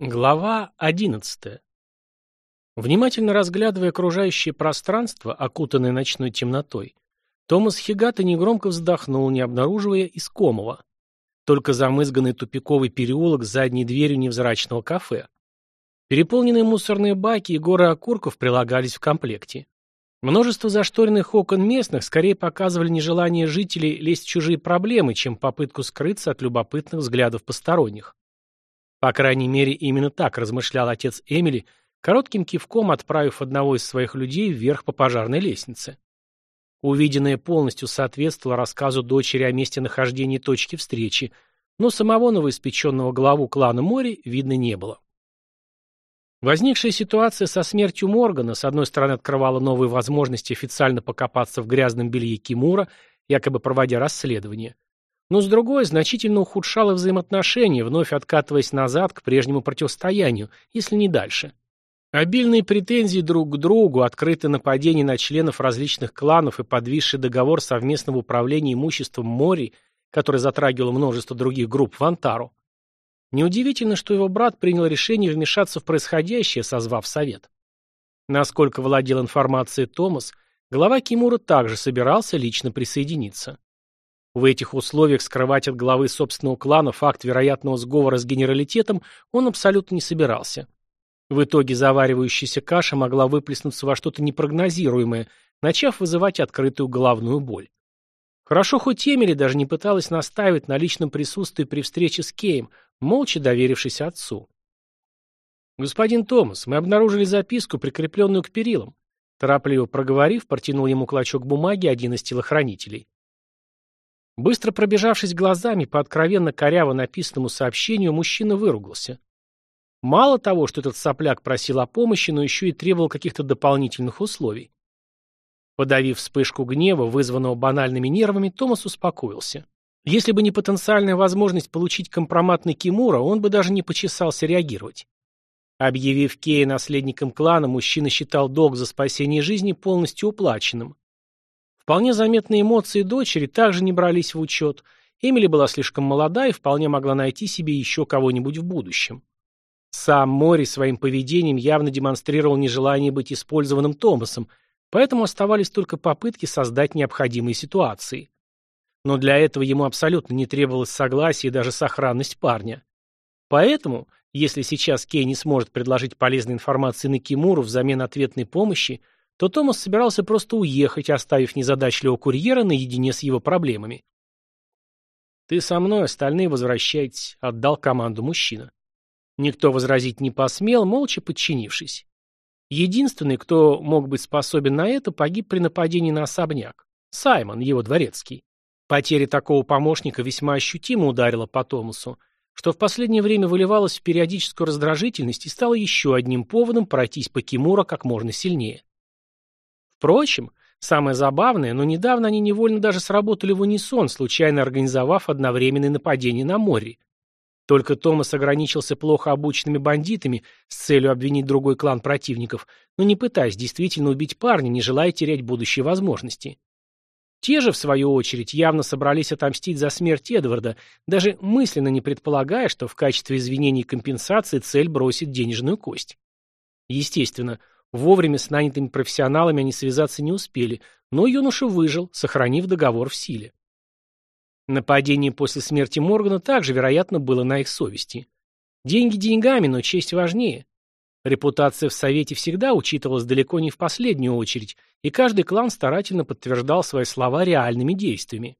Глава одиннадцатая. Внимательно разглядывая окружающее пространство, окутанное ночной темнотой, Томас Хигата негромко вздохнул, не обнаруживая искомого. Только замызганный тупиковый переулок с задней дверью невзрачного кафе. Переполненные мусорные баки и горы окурков прилагались в комплекте. Множество зашторенных окон местных скорее показывали нежелание жителей лезть в чужие проблемы, чем попытку скрыться от любопытных взглядов посторонних. По крайней мере, именно так размышлял отец Эмили, коротким кивком отправив одного из своих людей вверх по пожарной лестнице. Увиденное полностью соответствовало рассказу дочери о месте нахождения точки встречи, но самого новоиспеченного главу клана Мори видно не было. Возникшая ситуация со смертью Моргана, с одной стороны, открывала новые возможности официально покопаться в грязном белье Кимура, якобы проводя расследование, но с другой значительно ухудшало взаимоотношения, вновь откатываясь назад к прежнему противостоянию, если не дальше. Обильные претензии друг к другу, открытые нападения на членов различных кланов и подвисший договор совместного управления имуществом Мори, который затрагивал множество других групп в Антару. Неудивительно, что его брат принял решение вмешаться в происходящее, созвав совет. Насколько владел информацией Томас, глава Кимура также собирался лично присоединиться. В этих условиях скрывать от главы собственного клана факт вероятного сговора с генералитетом он абсолютно не собирался. В итоге заваривающаяся каша могла выплеснуться во что-то непрогнозируемое, начав вызывать открытую головную боль. Хорошо, хоть Эмили даже не пыталась настаивать на личном присутствии при встрече с Кейм, молча доверившись отцу. «Господин Томас, мы обнаружили записку, прикрепленную к перилам». Торопливо проговорив, протянул ему клочок бумаги один из телохранителей. Быстро пробежавшись глазами по откровенно коряво написанному сообщению, мужчина выругался. Мало того, что этот сопляк просил о помощи, но еще и требовал каких-то дополнительных условий. Подавив вспышку гнева, вызванного банальными нервами, Томас успокоился. Если бы не потенциальная возможность получить компромат на Кимура, он бы даже не почесался реагировать. Объявив Кея наследником клана, мужчина считал долг за спасение жизни полностью уплаченным. Вполне заметные эмоции дочери также не брались в учет. Эмили была слишком молода и вполне могла найти себе еще кого-нибудь в будущем. Сам Мори своим поведением явно демонстрировал нежелание быть использованным Томасом, поэтому оставались только попытки создать необходимые ситуации. Но для этого ему абсолютно не требовалось согласие и даже сохранность парня. Поэтому, если сейчас Кей не сможет предложить полезной информации на Кимуру взамен ответной помощи, то Томас собирался просто уехать, оставив незадачливого курьера наедине с его проблемами. «Ты со мной, остальные возвращайтесь», — отдал команду мужчина. Никто возразить не посмел, молча подчинившись. Единственный, кто мог быть способен на это, погиб при нападении на особняк. Саймон, его дворецкий. Потеря такого помощника весьма ощутимо ударила по Томасу, что в последнее время выливалось в периодическую раздражительность и стало еще одним поводом пройтись по Кимура как можно сильнее. Впрочем, самое забавное, но недавно они невольно даже сработали в унисон, случайно организовав одновременное нападение на море. Только Томас ограничился плохо обученными бандитами с целью обвинить другой клан противников, но не пытаясь действительно убить парня, не желая терять будущие возможности. Те же, в свою очередь, явно собрались отомстить за смерть Эдварда, даже мысленно не предполагая, что в качестве извинений и компенсации цель бросит денежную кость. Естественно, Вовремя с нанятыми профессионалами они связаться не успели, но юноша выжил, сохранив договор в силе. Нападение после смерти Моргана также, вероятно, было на их совести. Деньги деньгами, но честь важнее. Репутация в Совете всегда учитывалась далеко не в последнюю очередь, и каждый клан старательно подтверждал свои слова реальными действиями.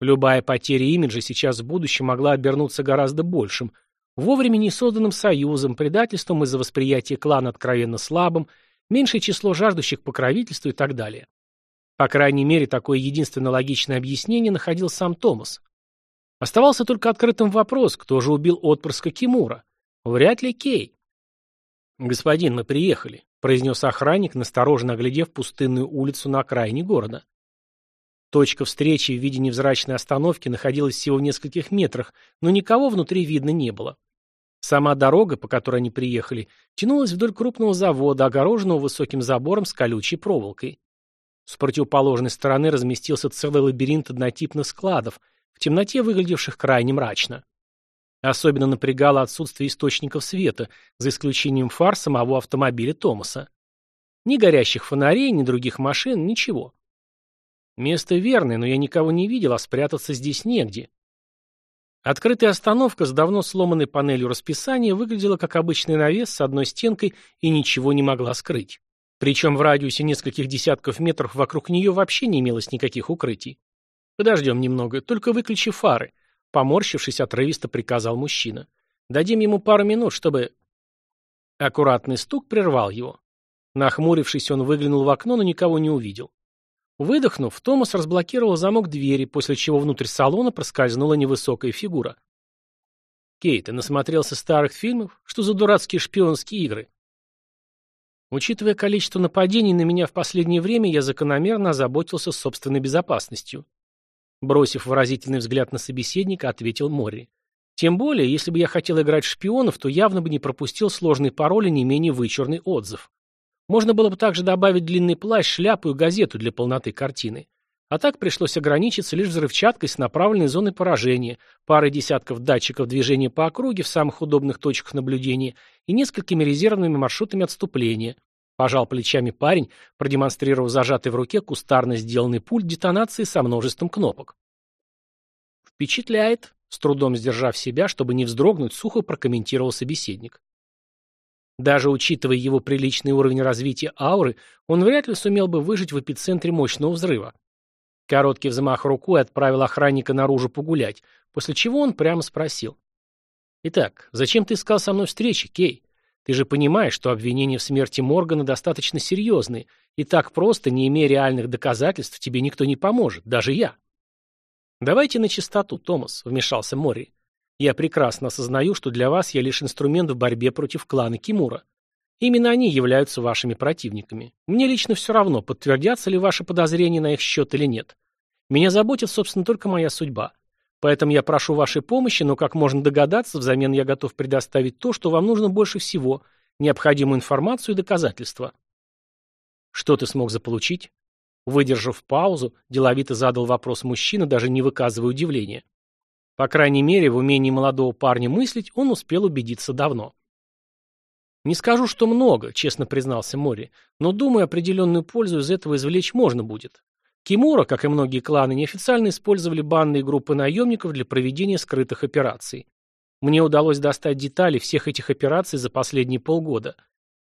Любая потеря имиджа сейчас в будущем могла обернуться гораздо большим, Вовремя не созданным союзом, предательством из-за восприятия клана откровенно слабым, меньшее число жаждущих покровительства и так далее. По крайней мере, такое единственно логичное объяснение находил сам Томас. Оставался только открытым вопрос, кто же убил отпрыска Кимура. Вряд ли Кей. «Господин, мы приехали», — произнес охранник, настороженно оглядев пустынную улицу на окраине города. Точка встречи в виде невзрачной остановки находилась всего в нескольких метрах, но никого внутри видно не было. Сама дорога, по которой они приехали, тянулась вдоль крупного завода, огороженного высоким забором с колючей проволокой. С противоположной стороны разместился целый лабиринт однотипных складов, в темноте выглядевших крайне мрачно. Особенно напрягало отсутствие источников света, за исключением фар самого автомобиля Томаса. Ни горящих фонарей, ни других машин, ничего. Место верное, но я никого не видел, а спрятаться здесь негде. Открытая остановка с давно сломанной панелью расписания выглядела как обычный навес с одной стенкой и ничего не могла скрыть. Причем в радиусе нескольких десятков метров вокруг нее вообще не имелось никаких укрытий. «Подождем немного, только выключи фары», — поморщившись, отрывисто приказал мужчина. «Дадим ему пару минут, чтобы...» Аккуратный стук прервал его. Нахмурившись, он выглянул в окно, но никого не увидел. Выдохнув, Томас разблокировал замок двери, после чего внутрь салона проскользнула невысокая фигура. «Кейт, ты насмотрелся старых фильмов? Что за дурацкие шпионские игры?» Учитывая количество нападений на меня в последнее время, я закономерно озаботился собственной безопасностью. Бросив выразительный взгляд на собеседника, ответил Мори. Тем более, если бы я хотел играть шпионов, то явно бы не пропустил сложный пароль и не менее вычурный отзыв. Можно было бы также добавить длинный плащ, шляпу и газету для полноты картины. А так пришлось ограничиться лишь взрывчаткой с направленной зоной поражения, парой десятков датчиков движения по округе в самых удобных точках наблюдения и несколькими резервными маршрутами отступления. Пожал плечами парень, продемонстрировав зажатый в руке кустарно сделанный пульт детонации со множеством кнопок. «Впечатляет», — с трудом сдержав себя, чтобы не вздрогнуть, сухо прокомментировал собеседник. Даже учитывая его приличный уровень развития ауры, он вряд ли сумел бы выжить в эпицентре мощного взрыва. Короткий взмах рукой отправил охранника наружу погулять, после чего он прямо спросил. «Итак, зачем ты искал со мной встречи, Кей? Ты же понимаешь, что обвинения в смерти Моргана достаточно серьезные, и так просто, не имея реальных доказательств, тебе никто не поможет, даже я». «Давайте на чистоту, Томас», — вмешался Мори. Я прекрасно осознаю, что для вас я лишь инструмент в борьбе против клана Кимура. Именно они являются вашими противниками. Мне лично все равно, подтвердятся ли ваши подозрения на их счет или нет. Меня заботит, собственно, только моя судьба. Поэтому я прошу вашей помощи, но, как можно догадаться, взамен я готов предоставить то, что вам нужно больше всего – необходимую информацию и доказательства. Что ты смог заполучить? Выдержав паузу, деловито задал вопрос мужчина, даже не выказывая удивления. По крайней мере, в умении молодого парня мыслить он успел убедиться давно. «Не скажу, что много», — честно признался Мори, «но, думаю, определенную пользу из этого извлечь можно будет. Кимура, как и многие кланы, неофициально использовали банные группы наемников для проведения скрытых операций. Мне удалось достать детали всех этих операций за последние полгода.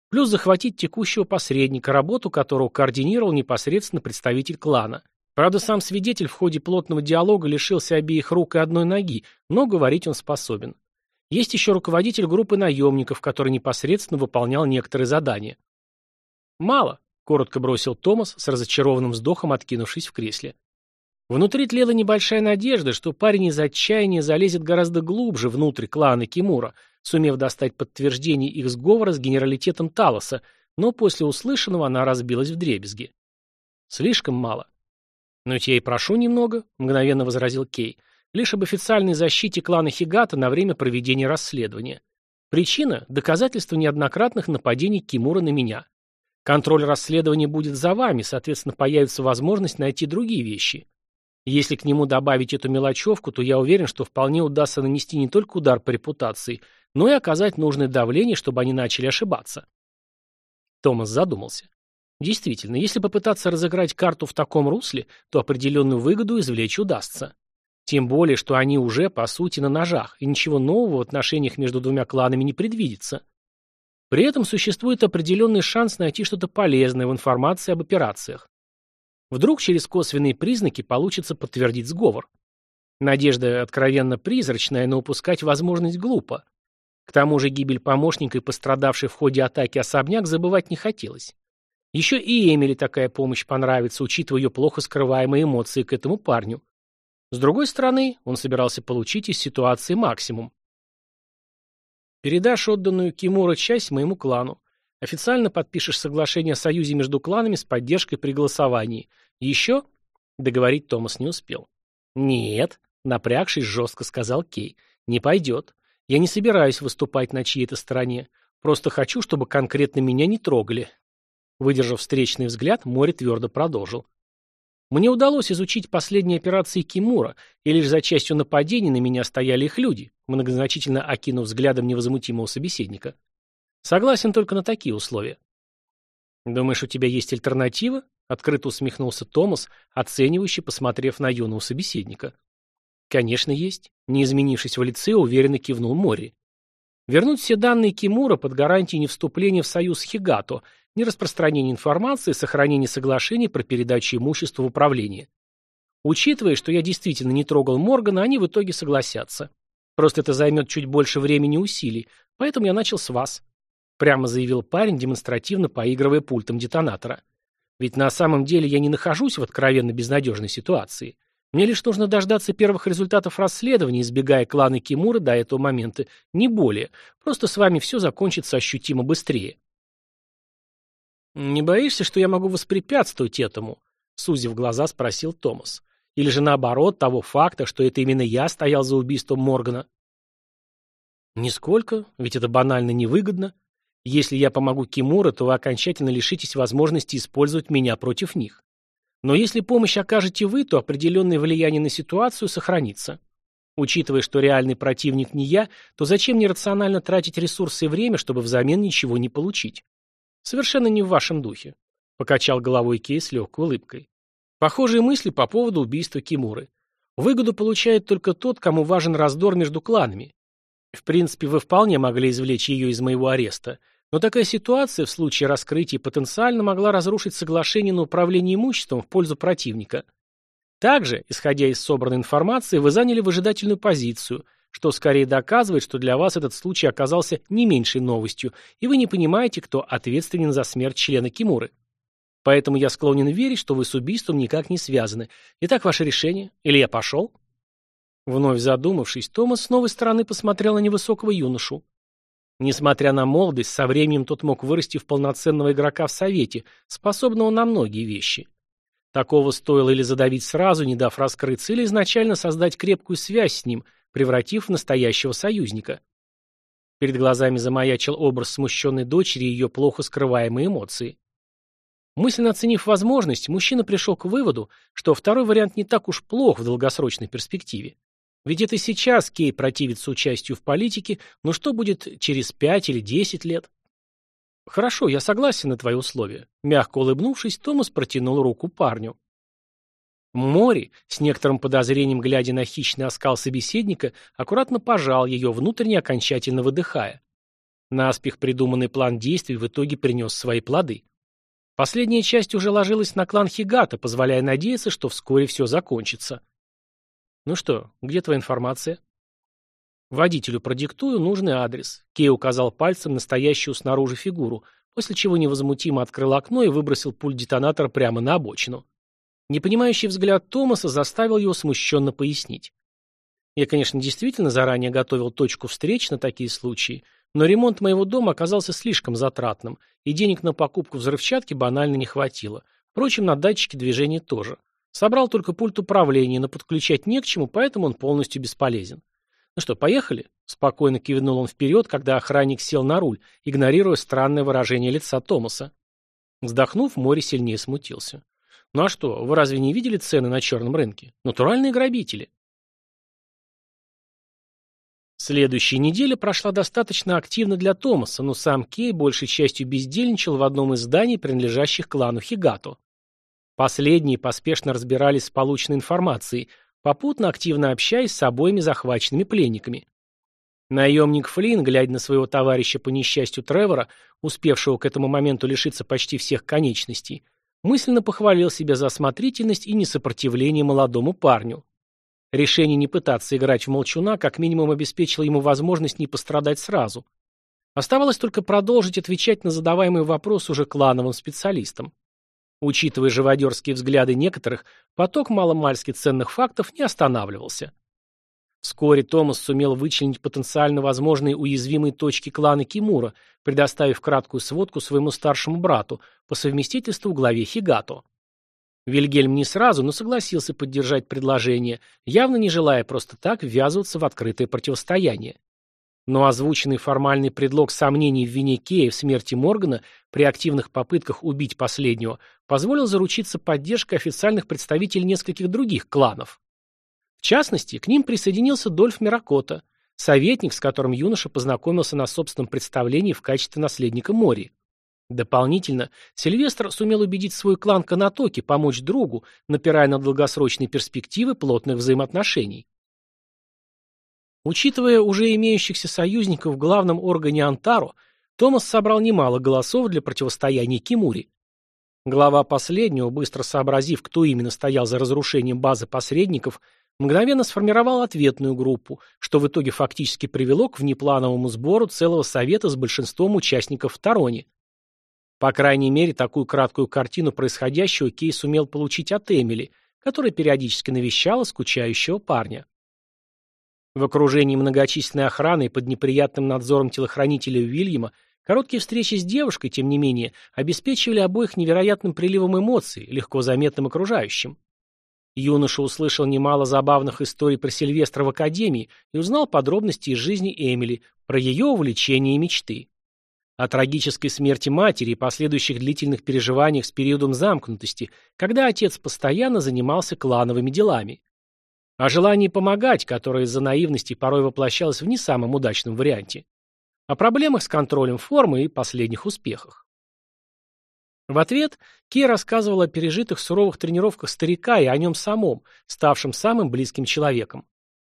Плюс захватить текущего посредника, работу которого координировал непосредственно представитель клана. Правда, сам свидетель в ходе плотного диалога лишился обеих рук и одной ноги, но говорить он способен. Есть еще руководитель группы наемников, который непосредственно выполнял некоторые задания. «Мало», — коротко бросил Томас, с разочарованным вздохом откинувшись в кресле. Внутри тлела небольшая надежда, что парень из отчаяния залезет гораздо глубже внутрь клана Кимура, сумев достать подтверждение их сговора с генералитетом Талоса, но после услышанного она разбилась в дребезги. Слишком мало. «Но я и прошу немного», — мгновенно возразил Кей, «лишь об официальной защите клана Хигата на время проведения расследования. Причина — доказательство неоднократных нападений Кимура на меня. Контроль расследования будет за вами, соответственно, появится возможность найти другие вещи. Если к нему добавить эту мелочевку, то я уверен, что вполне удастся нанести не только удар по репутации, но и оказать нужное давление, чтобы они начали ошибаться». Томас задумался. Действительно, если попытаться разыграть карту в таком русле, то определенную выгоду извлечь удастся. Тем более, что они уже, по сути, на ножах, и ничего нового в отношениях между двумя кланами не предвидится. При этом существует определенный шанс найти что-то полезное в информации об операциях. Вдруг через косвенные признаки получится подтвердить сговор. Надежда откровенно призрачная, но упускать возможность глупо. К тому же гибель помощника и пострадавший в ходе атаки особняк забывать не хотелось. Еще и Эмили такая помощь понравится, учитывая ее плохо скрываемые эмоции к этому парню. С другой стороны, он собирался получить из ситуации максимум. Передашь отданную Кимура часть моему клану. Официально подпишешь соглашение о союзе между кланами с поддержкой при голосовании. Еще? Договорить Томас не успел. Нет, напрягшись, жестко сказал Кей. Не пойдет. Я не собираюсь выступать на чьей-то стороне. Просто хочу, чтобы конкретно меня не трогали. Выдержав встречный взгляд, море твердо продолжил. Мне удалось изучить последние операции Кимура, и лишь за частью нападений на меня стояли их люди, многозначительно окинув взглядом невозмутимого собеседника. Согласен только на такие условия. «Думаешь, у тебя есть альтернатива?» — открыто усмехнулся Томас, оценивающе посмотрев на юного собеседника. «Конечно, есть», — не изменившись в лице, уверенно кивнул Мори. «Вернуть все данные Кимура под гарантией невступления в союз Хигато, нераспространения информации, сохранения соглашений про передачу имущества в управление. Учитывая, что я действительно не трогал Моргана, они в итоге согласятся. Просто это займет чуть больше времени и усилий, поэтому я начал с вас прямо заявил парень, демонстративно поигрывая пультом детонатора. Ведь на самом деле я не нахожусь в откровенно безнадежной ситуации. Мне лишь нужно дождаться первых результатов расследования, избегая клана Кимура до этого момента, не более. Просто с вами все закончится ощутимо быстрее. «Не боишься, что я могу воспрепятствовать этому?» — сузив глаза, спросил Томас. «Или же наоборот, того факта, что это именно я стоял за убийством Моргана?» «Нисколько, ведь это банально невыгодно. Если я помогу Кимура, то вы окончательно лишитесь возможности использовать меня против них. Но если помощь окажете вы, то определенное влияние на ситуацию сохранится. Учитывая, что реальный противник не я, то зачем нерационально тратить ресурсы и время, чтобы взамен ничего не получить? Совершенно не в вашем духе. Покачал головой Кей с легкой улыбкой. Похожие мысли по поводу убийства Кимуры. Выгоду получает только тот, кому важен раздор между кланами. В принципе, вы вполне могли извлечь ее из моего ареста, но такая ситуация в случае раскрытия потенциально могла разрушить соглашение на управление имуществом в пользу противника. Также, исходя из собранной информации, вы заняли выжидательную позицию, что скорее доказывает, что для вас этот случай оказался не меньшей новостью, и вы не понимаете, кто ответственен за смерть члена Кимуры. Поэтому я склонен верить, что вы с убийством никак не связаны. Итак, ваше решение? Или я пошел? Вновь задумавшись, Томас с новой стороны посмотрел на невысокого юношу. Несмотря на молодость, со временем тот мог вырасти в полноценного игрока в Совете, способного на многие вещи. Такого стоило или задавить сразу, не дав раскрыться, или изначально создать крепкую связь с ним, превратив в настоящего союзника. Перед глазами замаячил образ смущенной дочери и ее плохо скрываемые эмоции. Мысленно оценив возможность, мужчина пришел к выводу, что второй вариант не так уж плох в долгосрочной перспективе. Ведь это сейчас Кей противится участию в политике, но что будет через пять или десять лет? Хорошо, я согласен на твои условия. Мягко улыбнувшись, Томас протянул руку парню. Мори, с некоторым подозрением глядя на хищный оскал собеседника, аккуратно пожал ее, внутренне окончательно выдыхая. Наспех придуманный план действий в итоге принес свои плоды. Последняя часть уже ложилась на клан Хигата, позволяя надеяться, что вскоре все закончится. «Ну что, где твоя информация?» «Водителю продиктую нужный адрес». Кей указал пальцем настоящую снаружи фигуру, после чего невозмутимо открыл окно и выбросил пульт детонатора прямо на обочину. Непонимающий взгляд Томаса заставил его смущенно пояснить. Я, конечно, действительно заранее готовил точку встреч на такие случаи, но ремонт моего дома оказался слишком затратным, и денег на покупку взрывчатки банально не хватило. Впрочем, на датчики движения тоже. Собрал только пульт управления, но подключать не к чему, поэтому он полностью бесполезен. Ну что, поехали? Спокойно кивнул он вперед, когда охранник сел на руль, игнорируя странное выражение лица Томаса. Вздохнув, море сильнее смутился. Ну а что, вы разве не видели цены на черном рынке? Натуральные грабители. Следующая неделя прошла достаточно активно для Томаса, но сам Кей большей частью бездельничал в одном из зданий, принадлежащих клану Хигато. Последние поспешно разбирались с полученной информацией, попутно активно общаясь с обоими захваченными пленниками. Наемник Флинн, глядя на своего товарища по несчастью Тревора, успевшего к этому моменту лишиться почти всех конечностей, мысленно похвалил себя за осмотрительность и несопротивление молодому парню. Решение не пытаться играть в молчуна как минимум обеспечило ему возможность не пострадать сразу. Оставалось только продолжить отвечать на задаваемые вопросы уже клановым специалистам. Учитывая живодерские взгляды некоторых, поток маломальски ценных фактов не останавливался. Вскоре Томас сумел вычленить потенциально возможные уязвимые точки клана Кимура, предоставив краткую сводку своему старшему брату, по совместительству главе Хигато. Вильгельм не сразу, но согласился поддержать предложение, явно не желая просто так ввязываться в открытое противостояние. Но озвученный формальный предлог сомнений в вине Кея в смерти Моргана при активных попытках убить последнего позволил заручиться поддержкой официальных представителей нескольких других кланов. В частности, к ним присоединился Дольф Миракота, советник, с которым юноша познакомился на собственном представлении в качестве наследника Мори. Дополнительно, Сильвестр сумел убедить свой клан Канатоки помочь другу, напирая на долгосрочные перспективы плотных взаимоотношений. Учитывая уже имеющихся союзников в главном органе Антаро, Томас собрал немало голосов для противостояния Кимури. Глава последнего, быстро сообразив, кто именно стоял за разрушением базы посредников, мгновенно сформировал ответную группу, что в итоге фактически привело к внеплановому сбору целого совета с большинством участников в Тароне. По крайней мере, такую краткую картину происходящего Кей сумел получить от Эмили, которая периодически навещала скучающего парня. В окружении многочисленной охраны и под неприятным надзором телохранителя Уильяма короткие встречи с девушкой, тем не менее, обеспечивали обоих невероятным приливом эмоций, легко заметным окружающим. Юноша услышал немало забавных историй про Сильвестра в Академии и узнал подробности из жизни Эмили, про ее увлечения и мечты. О трагической смерти матери и последующих длительных переживаниях с периодом замкнутости, когда отец постоянно занимался клановыми делами о желании помогать, которое из-за наивности порой воплощалось в не самом удачном варианте, о проблемах с контролем формы и последних успехах. В ответ Кей рассказывал о пережитых суровых тренировках старика и о нем самом, ставшем самым близким человеком.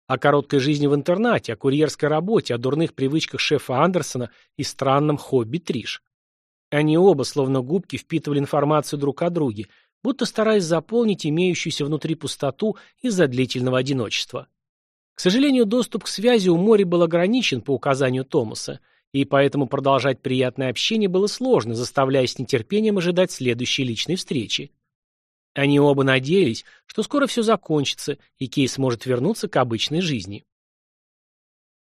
О короткой жизни в интернате, о курьерской работе, о дурных привычках шефа Андерсона и странном хобби Триш. Они оба, словно губки, впитывали информацию друг о друге, будто стараясь заполнить имеющуюся внутри пустоту из-за длительного одиночества. К сожалению, доступ к связи у Мори был ограничен по указанию Томаса, и поэтому продолжать приятное общение было сложно, заставляя с нетерпением ожидать следующей личной встречи. Они оба надеялись, что скоро все закончится, и Кей сможет вернуться к обычной жизни.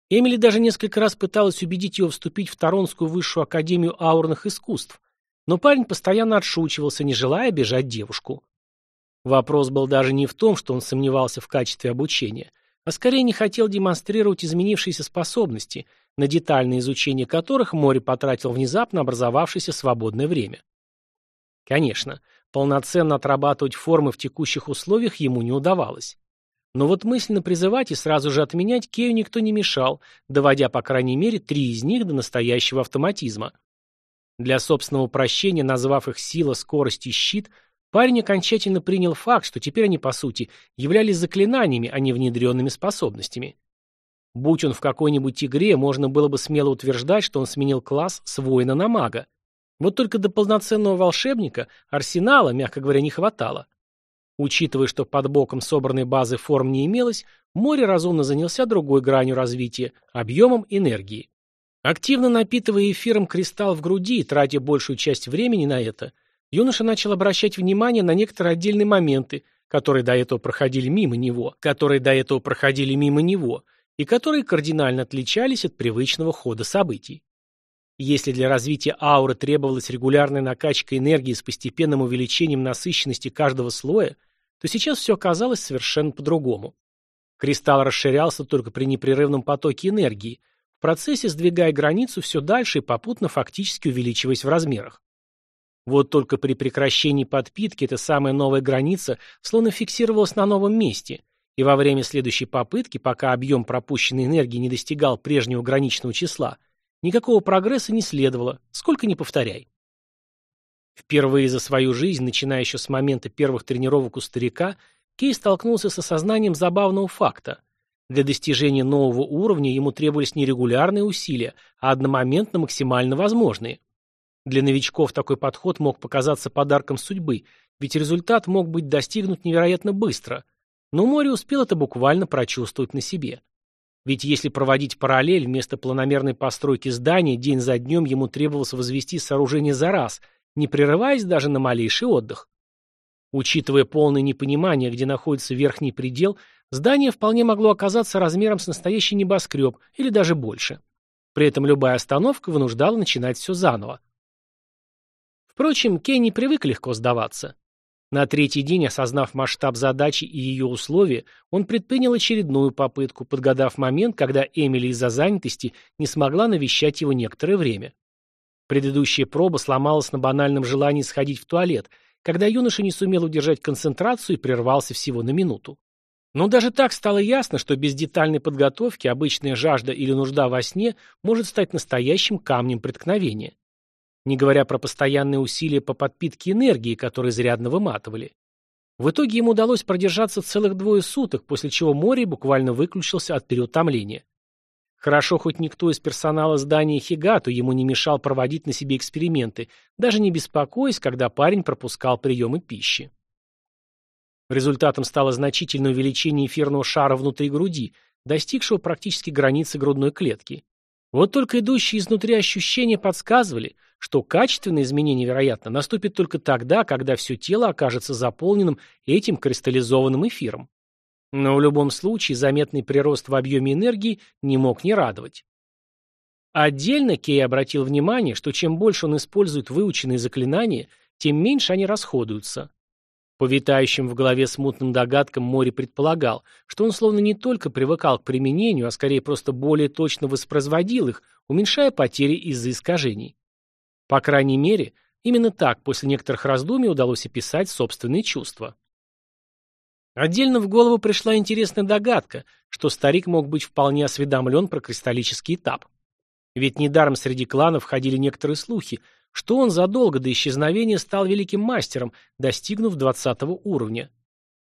Эмили даже несколько раз пыталась убедить его вступить в Торонскую высшую академию аурных искусств, но парень постоянно отшучивался, не желая обижать девушку. Вопрос был даже не в том, что он сомневался в качестве обучения, а скорее не хотел демонстрировать изменившиеся способности, на детальное изучение которых море потратил внезапно образовавшееся свободное время. Конечно, полноценно отрабатывать формы в текущих условиях ему не удавалось. Но вот мысленно призывать и сразу же отменять Кею никто не мешал, доводя по крайней мере три из них до настоящего автоматизма. Для собственного упрощения, назвав их сила, скорость и щит, парень окончательно принял факт, что теперь они, по сути, являлись заклинаниями, а не внедренными способностями. Будь он в какой-нибудь игре, можно было бы смело утверждать, что он сменил класс с воина на мага. Вот только до полноценного волшебника арсенала, мягко говоря, не хватало. Учитывая, что под боком собранной базы форм не имелось, море разумно занялся другой гранью развития – объемом энергии. Активно напитывая эфиром кристалл в груди и тратя большую часть времени на это, юноша начал обращать внимание на некоторые отдельные моменты, которые до этого проходили мимо него, которые до этого проходили мимо него, и которые кардинально отличались от привычного хода событий. Если для развития ауры требовалась регулярная накачка энергии с постепенным увеличением насыщенности каждого слоя, то сейчас все оказалось совершенно по-другому. Кристалл расширялся только при непрерывном потоке энергии, в процессе сдвигая границу все дальше и попутно фактически увеличиваясь в размерах. Вот только при прекращении подпитки эта самая новая граница словно фиксировалась на новом месте, и во время следующей попытки, пока объем пропущенной энергии не достигал прежнего граничного числа, никакого прогресса не следовало, сколько ни повторяй. Впервые за свою жизнь, начиная еще с момента первых тренировок у старика, Кей столкнулся с осознанием забавного факта. Для достижения нового уровня ему требовались не регулярные усилия, а одномоментно максимально возможные. Для новичков такой подход мог показаться подарком судьбы, ведь результат мог быть достигнут невероятно быстро. Но море успел это буквально прочувствовать на себе. Ведь если проводить параллель, вместо планомерной постройки здания день за днем ему требовалось возвести сооружение за раз, не прерываясь даже на малейший отдых. Учитывая полное непонимание, где находится верхний предел, Здание вполне могло оказаться размером с настоящий небоскреб или даже больше. При этом любая остановка вынуждала начинать все заново. Впрочем, Кей не привык легко сдаваться. На третий день, осознав масштаб задачи и ее условия, он предпринял очередную попытку, подгадав момент, когда Эмили из-за занятости не смогла навещать его некоторое время. Предыдущая проба сломалась на банальном желании сходить в туалет, когда юноша не сумел удержать концентрацию и прервался всего на минуту. Но даже так стало ясно, что без детальной подготовки обычная жажда или нужда во сне может стать настоящим камнем преткновения. Не говоря про постоянные усилия по подпитке энергии, которые изрядно выматывали. В итоге ему удалось продержаться целых двое суток, после чего море буквально выключился от переутомления. Хорошо, хоть никто из персонала здания Хигату ему не мешал проводить на себе эксперименты, даже не беспокоясь, когда парень пропускал приемы пищи. Результатом стало значительное увеличение эфирного шара внутри груди, достигшего практически границы грудной клетки. Вот только идущие изнутри ощущения подсказывали, что качественное изменение, вероятно, наступит только тогда, когда все тело окажется заполненным этим кристаллизованным эфиром. Но в любом случае заметный прирост в объеме энергии не мог не радовать. Отдельно Кей обратил внимание, что чем больше он использует выученные заклинания, тем меньше они расходуются. По витающим в голове смутным догадкам Мори предполагал, что он словно не только привыкал к применению, а скорее просто более точно воспроизводил их, уменьшая потери из-за искажений. По крайней мере, именно так после некоторых раздумий удалось описать собственные чувства. Отдельно в голову пришла интересная догадка, что старик мог быть вполне осведомлен про кристаллический этап. Ведь недаром среди кланов ходили некоторые слухи, что он задолго до исчезновения стал великим мастером, достигнув 20 уровня.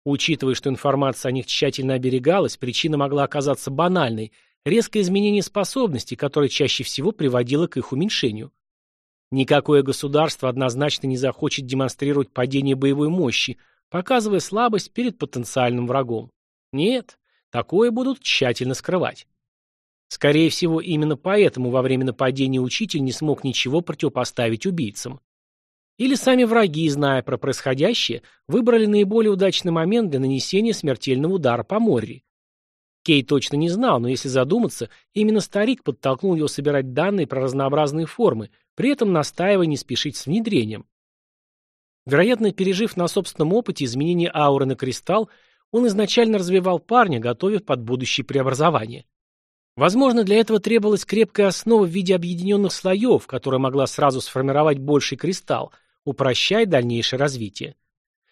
Учитывая, что информация о них тщательно оберегалась, причина могла оказаться банальной – резкое изменение способностей, которое чаще всего приводило к их уменьшению. Никакое государство однозначно не захочет демонстрировать падение боевой мощи, показывая слабость перед потенциальным врагом. Нет, такое будут тщательно скрывать. Скорее всего, именно поэтому во время нападения учитель не смог ничего противопоставить убийцам. Или сами враги, зная про происходящее, выбрали наиболее удачный момент для нанесения смертельного удара по Морри. Кей точно не знал, но если задуматься, именно старик подтолкнул его собирать данные про разнообразные формы, при этом настаивая не спешить с внедрением. Вероятно, пережив на собственном опыте изменение ауры на кристалл, он изначально развивал парня, готовя под будущее преобразование. Возможно, для этого требовалась крепкая основа в виде объединенных слоев, которая могла сразу сформировать больший кристалл, упрощая дальнейшее развитие.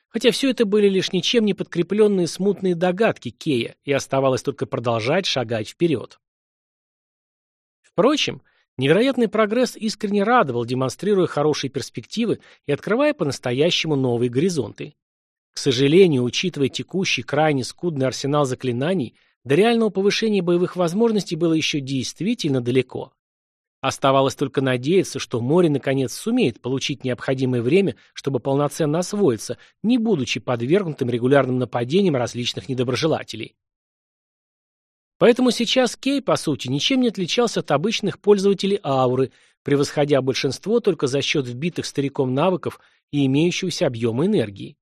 Хотя все это были лишь ничем не подкрепленные смутные догадки Кея, и оставалось только продолжать шагать вперед. Впрочем, невероятный прогресс искренне радовал, демонстрируя хорошие перспективы и открывая по-настоящему новые горизонты. К сожалению, учитывая текущий крайне скудный арсенал заклинаний, до реального повышения боевых возможностей было еще действительно далеко. Оставалось только надеяться, что море наконец сумеет получить необходимое время, чтобы полноценно освоиться, не будучи подвергнутым регулярным нападениям различных недоброжелателей. Поэтому сейчас Кей, по сути, ничем не отличался от обычных пользователей ауры, превосходя большинство только за счет вбитых стариком навыков и имеющегося объема энергии.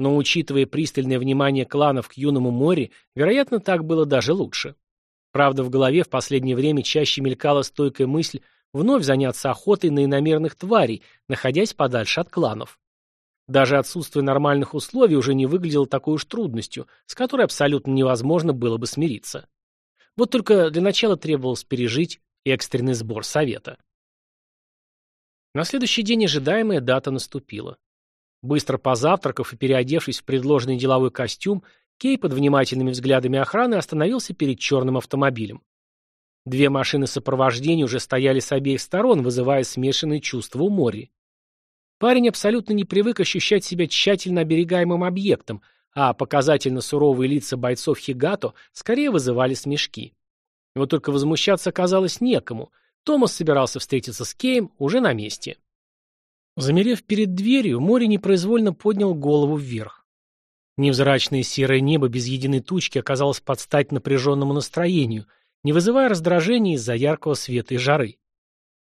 Но учитывая пристальное внимание кланов к юному море, вероятно, так было даже лучше. Правда, в голове в последнее время чаще мелькала стойкая мысль вновь заняться охотой на иномерных тварей, находясь подальше от кланов. Даже отсутствие нормальных условий уже не выглядело такой уж трудностью, с которой абсолютно невозможно было бы смириться. Вот только для начала требовалось пережить экстренный сбор совета. На следующий день ожидаемая дата наступила. Быстро позавтракав и переодевшись в предложенный деловой костюм, Кей под внимательными взглядами охраны остановился перед черным автомобилем. Две машины сопровождения уже стояли с обеих сторон, вызывая смешанные чувства у моря. Парень абсолютно не привык ощущать себя тщательно оберегаемым объектом, а показательно суровые лица бойцов Хигато скорее вызывали смешки. Вот только возмущаться казалось некому. Томас собирался встретиться с Кеем уже на месте. Замерев перед дверью, море непроизвольно поднял голову вверх. Невзрачное серое небо без единой тучки оказалось под стать напряженному настроению, не вызывая раздражения из-за яркого света и жары.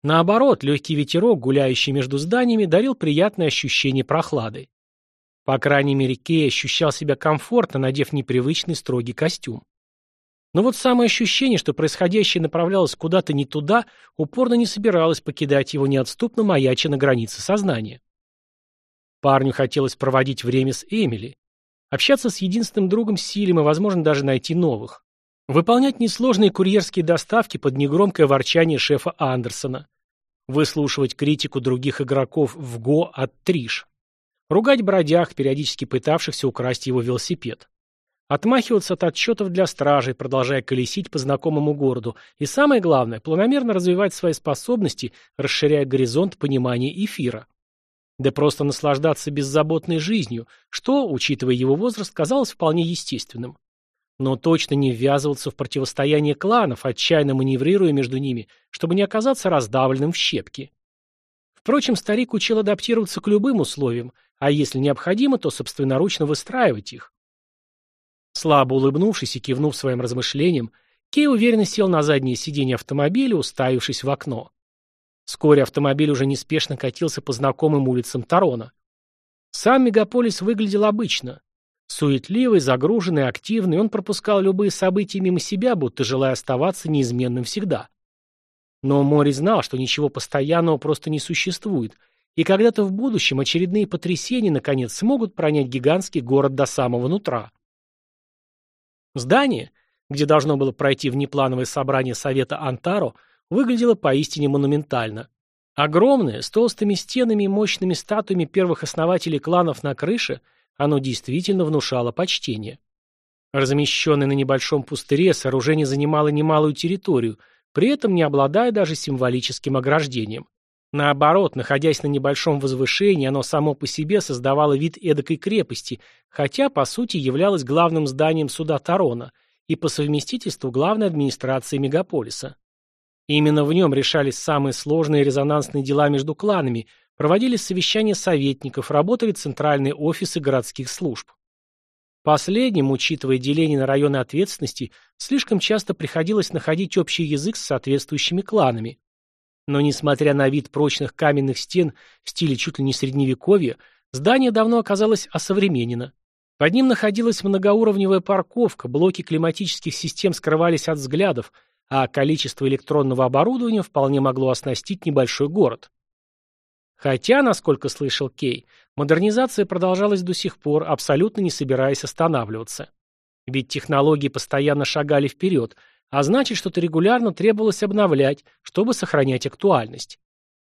Наоборот, легкий ветерок, гуляющий между зданиями, дарил приятное ощущение прохлады. По крайней мере, Кей ощущал себя комфортно, надев непривычный строгий костюм. Но вот самое ощущение, что происходящее направлялось куда-то не туда, упорно не собиралось покидать его неотступно маяча на границе сознания. Парню хотелось проводить время с Эмили. Общаться с единственным другом Силем и, возможно, даже найти новых. Выполнять несложные курьерские доставки под негромкое ворчание шефа Андерсона. Выслушивать критику других игроков в ГО от Триш. Ругать бродяг, периодически пытавшихся украсть его велосипед. Отмахиваться от отчетов для стражей, продолжая колесить по знакомому городу. И самое главное, планомерно развивать свои способности, расширяя горизонт понимания эфира. Да просто наслаждаться беззаботной жизнью, что, учитывая его возраст, казалось вполне естественным. Но точно не ввязываться в противостояние кланов, отчаянно маневрируя между ними, чтобы не оказаться раздавленным в щепки. Впрочем, старик учил адаптироваться к любым условиям, а если необходимо, то собственноручно выстраивать их. Слабо улыбнувшись и кивнув своим размышлениям, Кей уверенно сел на заднее сиденье автомобиля, уставившись в окно. Вскоре автомобиль уже неспешно катился по знакомым улицам Тарона. Сам мегаполис выглядел обычно. Суетливый, загруженный, активный, он пропускал любые события мимо себя, будто желая оставаться неизменным всегда. Но Мори знал, что ничего постоянного просто не существует, и когда-то в будущем очередные потрясения, наконец, смогут пронять гигантский город до самого нутра. Здание, где должно было пройти внеплановое собрание Совета Антаро, выглядело поистине монументально. Огромное, с толстыми стенами и мощными статуями первых основателей кланов на крыше – оно действительно внушало почтение. Размещенное на небольшом пустыре, сооружение занимало немалую территорию, при этом не обладая даже символическим ограждением. Наоборот, находясь на небольшом возвышении, оно само по себе создавало вид эдакой крепости, хотя, по сути, являлось главным зданием суда Тарона и по совместительству главной администрации мегаполиса. именно в нем решались самые сложные резонансные дела между кланами, Проводились совещания советников, работали центральные офисы городских служб. Последним, учитывая деление на районы ответственности, слишком часто приходилось находить общий язык с соответствующими кланами. Но несмотря на вид прочных каменных стен в стиле чуть ли не средневековья, здание давно оказалось осовременено. Под ним находилась многоуровневая парковка, блоки климатических систем скрывались от взглядов, а количество электронного оборудования вполне могло оснастить небольшой город. Хотя, насколько слышал Кей, модернизация продолжалась до сих пор, абсолютно не собираясь останавливаться. Ведь технологии постоянно шагали вперед, а значит, что-то регулярно требовалось обновлять, чтобы сохранять актуальность.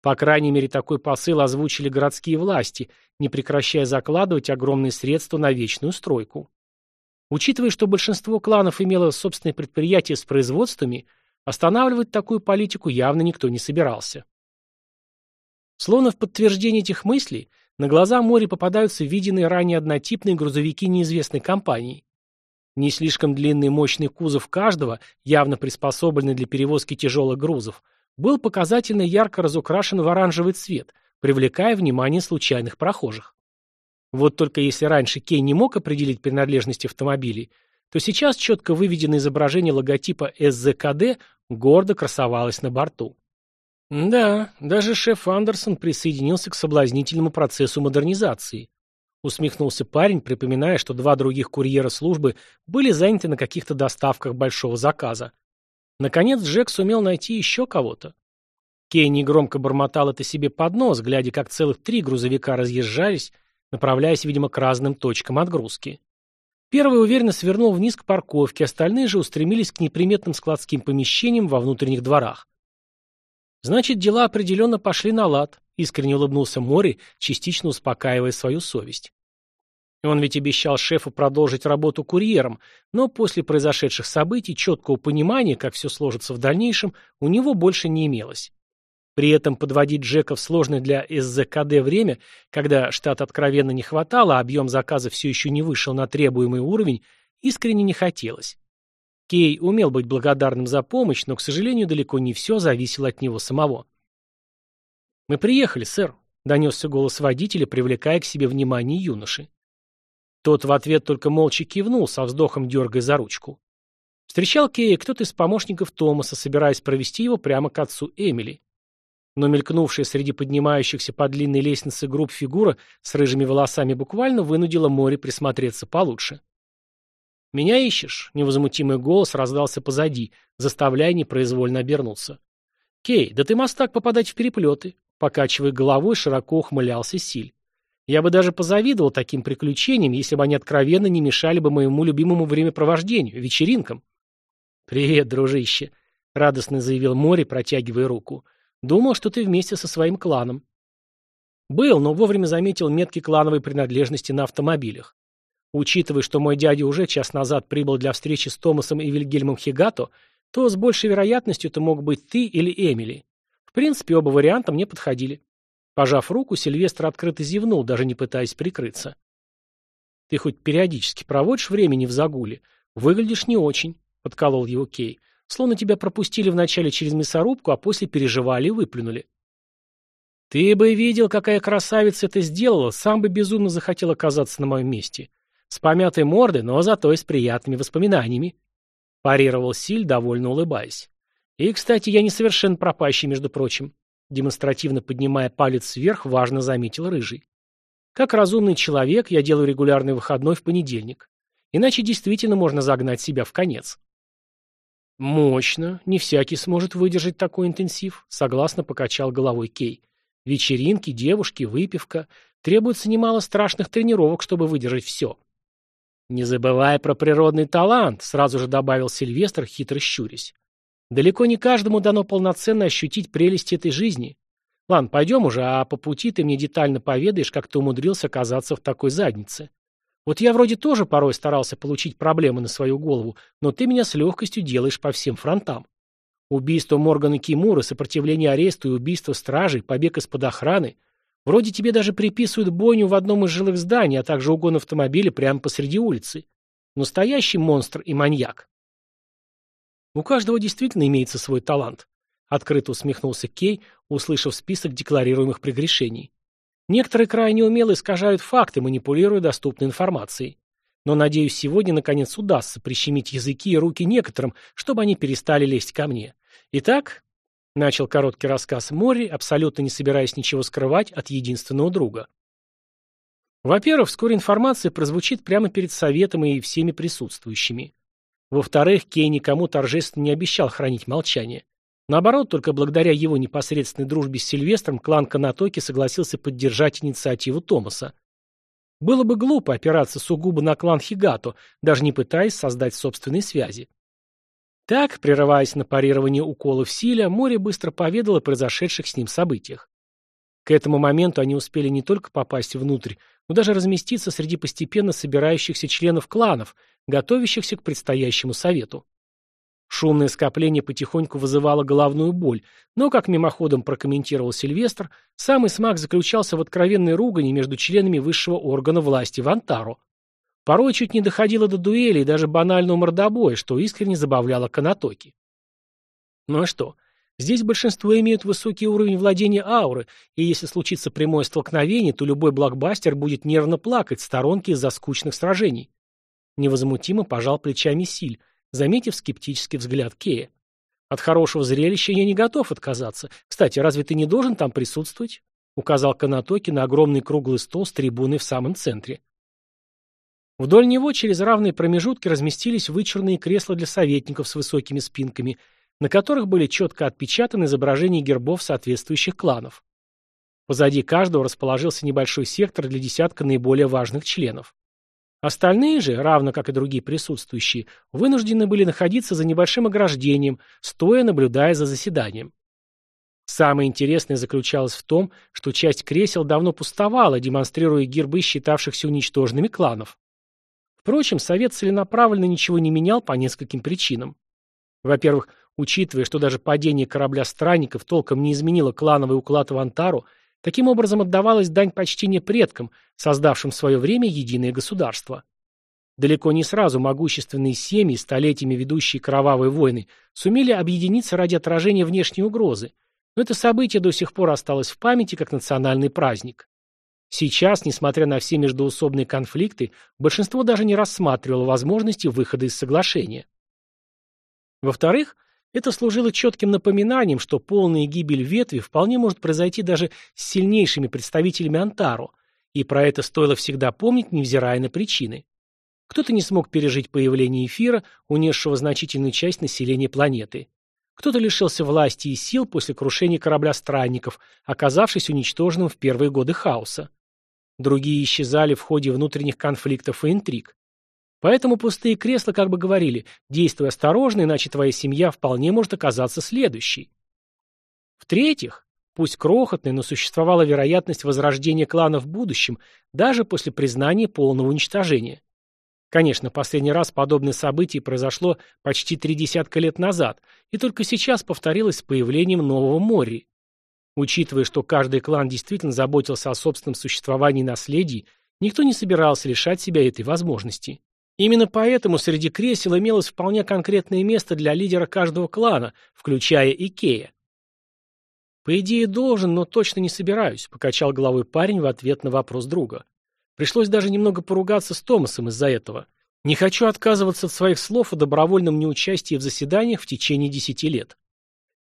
По крайней мере, такой посыл озвучили городские власти, не прекращая закладывать огромные средства на вечную стройку. Учитывая, что большинство кланов имело собственные предприятия с производствами, останавливать такую политику явно никто не собирался. Словно в подтверждение этих мыслей, на глаза море попадаются виденные ранее однотипные грузовики неизвестной компании. Не слишком длинный мощный кузов каждого, явно приспособленный для перевозки тяжелых грузов, был показательно ярко разукрашен в оранжевый цвет, привлекая внимание случайных прохожих. Вот только если раньше Кей не мог определить принадлежность автомобилей, то сейчас четко выведенное изображение логотипа СЗКД гордо красовалось на борту. Да, даже шеф Андерсон присоединился к соблазнительному процессу модернизации. Усмехнулся парень, припоминая, что два других курьера службы были заняты на каких-то доставках большого заказа. Наконец Джек сумел найти еще кого-то. Кенни громко бормотал это себе под нос, глядя, как целых три грузовика разъезжались, направляясь, видимо, к разным точкам отгрузки. Первый уверенно свернул вниз к парковке, остальные же устремились к неприметным складским помещениям во внутренних дворах. Значит, дела определенно пошли на лад, искренне улыбнулся Мори, частично успокаивая свою совесть. Он ведь обещал шефу продолжить работу курьером, но после произошедших событий четкого понимания, как все сложится в дальнейшем, у него больше не имелось. При этом подводить Джека в сложное для СЗКД время, когда штат откровенно не хватало, а объем заказа все еще не вышел на требуемый уровень, искренне не хотелось. Кей умел быть благодарным за помощь, но, к сожалению, далеко не все зависело от него самого. «Мы приехали, сэр», — донесся голос водителя, привлекая к себе внимание юноши. Тот в ответ только молча кивнул, со вздохом дергая за ручку. Встречал Кея кто-то из помощников Томаса, собираясь провести его прямо к отцу Эмили. Но мелькнувшая среди поднимающихся по длинной лестнице групп фигура с рыжими волосами буквально вынудила море присмотреться получше. «Меня ищешь?» — невозмутимый голос раздался позади, заставляя непроизвольно обернуться. «Кей, да ты мастак попадать в переплеты!» Покачивая головой, широко ухмылялся Силь. «Я бы даже позавидовал таким приключениям, если бы они откровенно не мешали бы моему любимому времяпровождению, вечеринкам». «Привет, дружище!» — радостно заявил Мори, протягивая руку. «Думал, что ты вместе со своим кланом». Был, но вовремя заметил метки клановой принадлежности на автомобилях. Учитывая, что мой дядя уже час назад прибыл для встречи с Томасом и Вильгельмом Хигато, то с большей вероятностью это мог быть ты или Эмили. В принципе, оба варианта мне подходили. Пожав руку, Сильвестр открыто зевнул, даже не пытаясь прикрыться. «Ты хоть периодически проводишь времени в загуле? Выглядишь не очень», — подколол его Кей. «Словно тебя пропустили вначале через мясорубку, а после переживали и выплюнули». «Ты бы видел, какая красавица это сделала, сам бы безумно захотел оказаться на моем месте. С помятой мордой, но зато и с приятными воспоминаниями», — парировал Силь, довольно улыбаясь. «И, кстати, я не совершенно пропащий, между прочим», — демонстративно поднимая палец вверх, важно заметил Рыжий. «Как разумный человек, я делаю регулярный выходной в понедельник. Иначе действительно можно загнать себя в конец». «Мощно. Не всякий сможет выдержать такой интенсив», — согласно покачал головой Кей. Вечеринки, девушки, выпивка. Требуется немало страшных тренировок, чтобы выдержать все. «Не забывай про природный талант», — сразу же добавил Сильвестр, хитро щурясь. «Далеко не каждому дано полноценно ощутить прелесть этой жизни. Ладно, пойдем уже, а по пути ты мне детально поведаешь, как ты умудрился оказаться в такой заднице. Вот я вроде тоже порой старался получить проблемы на свою голову, но ты меня с легкостью делаешь по всем фронтам. Убийство Моргана Кимура, сопротивление аресту и убийство стражей, побег из-под охраны. Вроде тебе даже приписывают бойню в одном из жилых зданий, а также угон автомобиля прямо посреди улицы. Настоящий монстр и маньяк. У каждого действительно имеется свой талант. Открыто усмехнулся Кей, услышав список декларируемых прегрешений. Некоторые крайне умело искажают факты, манипулируя доступной информацией. Но, надеюсь, сегодня наконец удастся прищемить языки и руки некоторым, чтобы они перестали лезть ко мне. Итак, начал короткий рассказ Мори, абсолютно не собираясь ничего скрывать от единственного друга. Во-первых, вскоре информация прозвучит прямо перед советом и всеми присутствующими. Во-вторых, Кей никому торжественно не обещал хранить молчание. Наоборот, только благодаря его непосредственной дружбе с Сильвестром клан Канатоки согласился поддержать инициативу Томаса. Было бы глупо опираться сугубо на клан Хигато, даже не пытаясь создать собственные связи. Так, прерываясь на парирование уколов Силя, море быстро поведало о произошедших с ним событиях. К этому моменту они успели не только попасть внутрь, но даже разместиться среди постепенно собирающихся членов кланов, готовящихся к предстоящему совету. Шумное скопление потихоньку вызывало головную боль, но, как мимоходом прокомментировал Сильвестр, самый смак заключался в откровенной ругани между членами высшего органа власти в Антаро. Порой чуть не доходило до дуэли и даже банального мордобоя, что искренне забавляло Канатоки. Ну а что? Здесь большинство имеют высокий уровень владения ауры, и если случится прямое столкновение, то любой блокбастер будет нервно плакать в сторонке из-за скучных сражений. Невозмутимо пожал плечами Силь, заметив скептический взгляд Кея. «От хорошего зрелища я не готов отказаться. Кстати, разве ты не должен там присутствовать?» указал Канатоки на огромный круглый стол с трибуной в самом центре. Вдоль него через равные промежутки разместились вычурные кресла для советников с высокими спинками, на которых были четко отпечатаны изображения гербов соответствующих кланов. Позади каждого расположился небольшой сектор для десятка наиболее важных членов. Остальные же, равно как и другие присутствующие, вынуждены были находиться за небольшим ограждением, стоя наблюдая за заседанием. Самое интересное заключалось в том, что часть кресел давно пустовала, демонстрируя гербы считавшихся уничтоженными кланов. Впрочем, Совет целенаправленно ничего не менял по нескольким причинам. Во-первых, учитывая, что даже падение корабля странников толком не изменило клановый уклад в Антару, Таким образом отдавалась дань почтения предкам, создавшим в свое время единое государство. Далеко не сразу могущественные семьи, столетиями ведущие кровавые войны, сумели объединиться ради отражения внешней угрозы, но это событие до сих пор осталось в памяти как национальный праздник. Сейчас, несмотря на все междоусобные конфликты, большинство даже не рассматривало возможности выхода из соглашения. Во-вторых, это служило четким напоминанием, что полная гибель ветви вполне может произойти даже с сильнейшими представителями Антаро, и про это стоило всегда помнить, невзирая на причины. Кто-то не смог пережить появление эфира, унесшего значительную часть населения планеты. Кто-то лишился власти и сил после крушения корабля странников, оказавшись уничтоженным в первые годы хаоса. Другие исчезали в ходе внутренних конфликтов и интриг. Поэтому пустые кресла как бы говорили, действуй осторожно, иначе твоя семья вполне может оказаться следующей. В-третьих, Пусть крохотной, но существовала вероятность возрождения клана в будущем, даже после признания полного уничтожения. Конечно, последний раз подобное событие произошло почти три десятка лет назад, и только сейчас повторилось с появлением нового Мори. Учитывая, что каждый клан действительно заботился о собственном существовании и наследии, никто не собирался лишать себя этой возможности. Именно поэтому среди кресел имелось вполне конкретное место для лидера каждого клана, включая Икея. «По идее должен, но точно не собираюсь», — покачал головой парень в ответ на вопрос друга. Пришлось даже немного поругаться с Томасом из-за этого. Не хочу отказываться от своих слов о добровольном неучастии в заседаниях в течение десяти лет.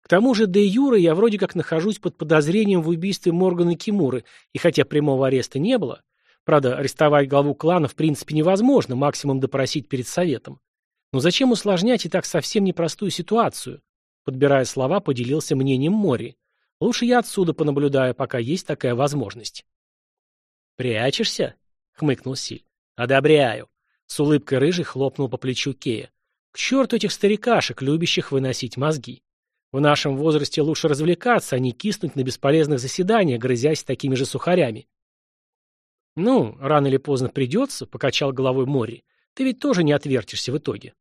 К тому же, де юра я вроде как нахожусь под подозрением в убийстве Моргана Кимуры, и хотя прямого ареста не было, правда, арестовать главу клана в принципе невозможно, максимум допросить перед советом. Но зачем усложнять и так совсем непростую ситуацию? Подбирая слова, поделился мнением Мори. Лучше я отсюда понаблюдаю, пока есть такая возможность. «Прячешься?» — хмыкнул Силь. «Одобряю». С улыбкой рыжий хлопнул по плечу Кея. «К черту этих старикашек, любящих выносить мозги. В нашем возрасте лучше развлекаться, а не киснуть на бесполезных заседаниях, грызясь такими же сухарями». «Ну, рано или поздно придется», — покачал головой Мори. «Ты ведь тоже не отвертишься в итоге».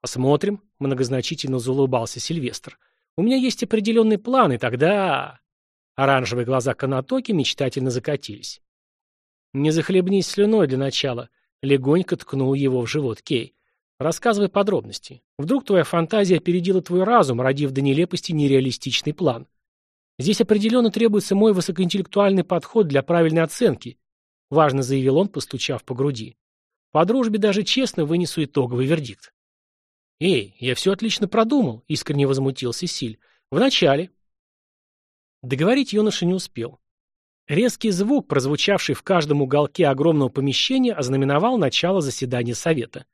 «Посмотрим», — многозначительно заулыбался Сильвестр. У меня есть определенный план, и тогда...» Оранжевые глаза Канатоки мечтательно закатились. «Не захлебнись слюной для начала», — легонько ткнул его в живот Кей. «Рассказывай подробности. Вдруг твоя фантазия опередила твой разум, родив до нелепости нереалистичный план. Здесь определенно требуется мой высокоинтеллектуальный подход для правильной оценки», — важно заявил он, постучав по груди. «По дружбе даже честно вынесу итоговый вердикт». «Эй, я все отлично продумал», — искренне возмутился Силь. «Вначале». Договорить юноша не успел. Резкий звук, прозвучавший в каждом уголке огромного помещения, ознаменовал начало заседания совета.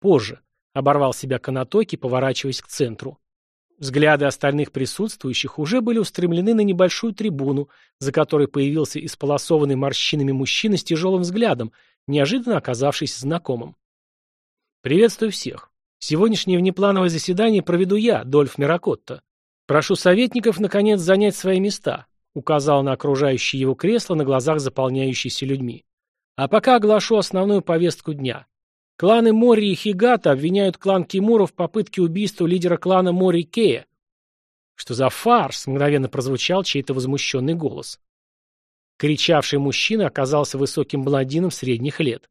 Позже. Оборвал себя Канатоки, поворачиваясь к центру. Взгляды остальных присутствующих уже были устремлены на небольшую трибуну, за которой появился исполосованный морщинами мужчина с тяжелым взглядом, неожиданно оказавшийся знакомым. «Приветствую всех. Сегодняшнее внеплановое заседание проведу я, Дольф Миракотта. Прошу советников, наконец, занять свои места, указал на окружающие его кресло на глазах заполняющиеся людьми. А пока оглашу основную повестку дня. Кланы Мори и Хигата обвиняют клан Кимура в попытке убийства лидера клана Мори Кея. Что за фарс? Мгновенно прозвучал чей-то возмущенный голос. Кричавший мужчина оказался высоким блондином средних лет.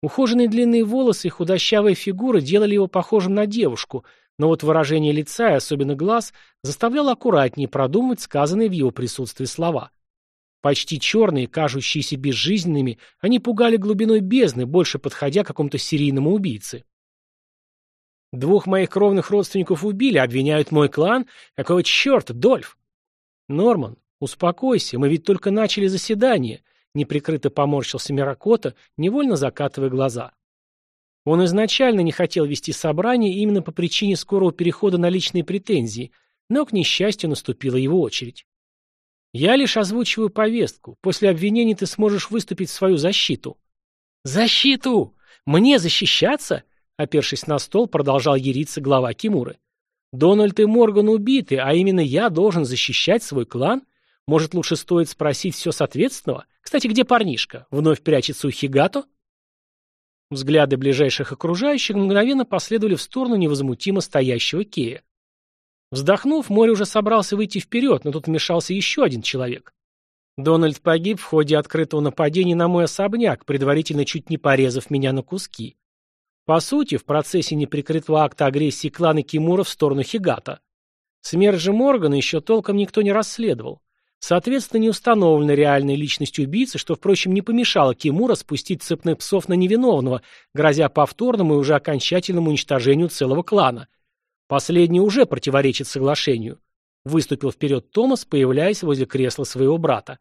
Ухоженные длинные волосы и худощавая фигура делали его похожим на девушку, но вот выражение лица и особенно глаз заставляло аккуратнее продумывать сказанные в его присутствии слова. Почти черные, кажущиеся безжизненными, они пугали глубиной бездны, больше подходя к какому-то серийному убийце. «Двух моих кровных родственников убили, обвиняют мой клан? Какого черта, Дольф?» «Норман, успокойся, мы ведь только начали заседание. Неприкрыто поморщился Миракота, невольно закатывая глаза. Он изначально не хотел вести собрание именно по причине скорого перехода на личные претензии, но, к несчастью, наступила его очередь. «Я лишь озвучиваю повестку. После обвинений ты сможешь выступить в свою защиту». «Защиту? Мне защищаться?» Опершись на стол, продолжал яриться глава Кимуры. «Дональд и Морган убиты, а именно я должен защищать свой клан? Может, лучше стоит спросить все с ответственного? Кстати, где парнишка? Вновь прячется у Хигато? Взгляды ближайших окружающих мгновенно последовали в сторону невозмутимо стоящего Кея. Вздохнув, море уже собрался выйти вперед, но тут вмешался еще один человек. Дональд погиб в ходе открытого нападения на мой особняк, предварительно чуть не порезав меня на куски. По сути, в процессе неприкрытого акта агрессии клана Кимура в сторону Хигата. Смерть же Моргана еще толком никто не расследовал. Соответственно, не установлена реальная личность убийцы, что, впрочем, не помешало Кимура спустить цепных псов на невиновного, грозя повторному и уже окончательному уничтожению целого клана. Последний уже противоречит соглашению. Выступил вперед Томас, появляясь возле кресла своего брата.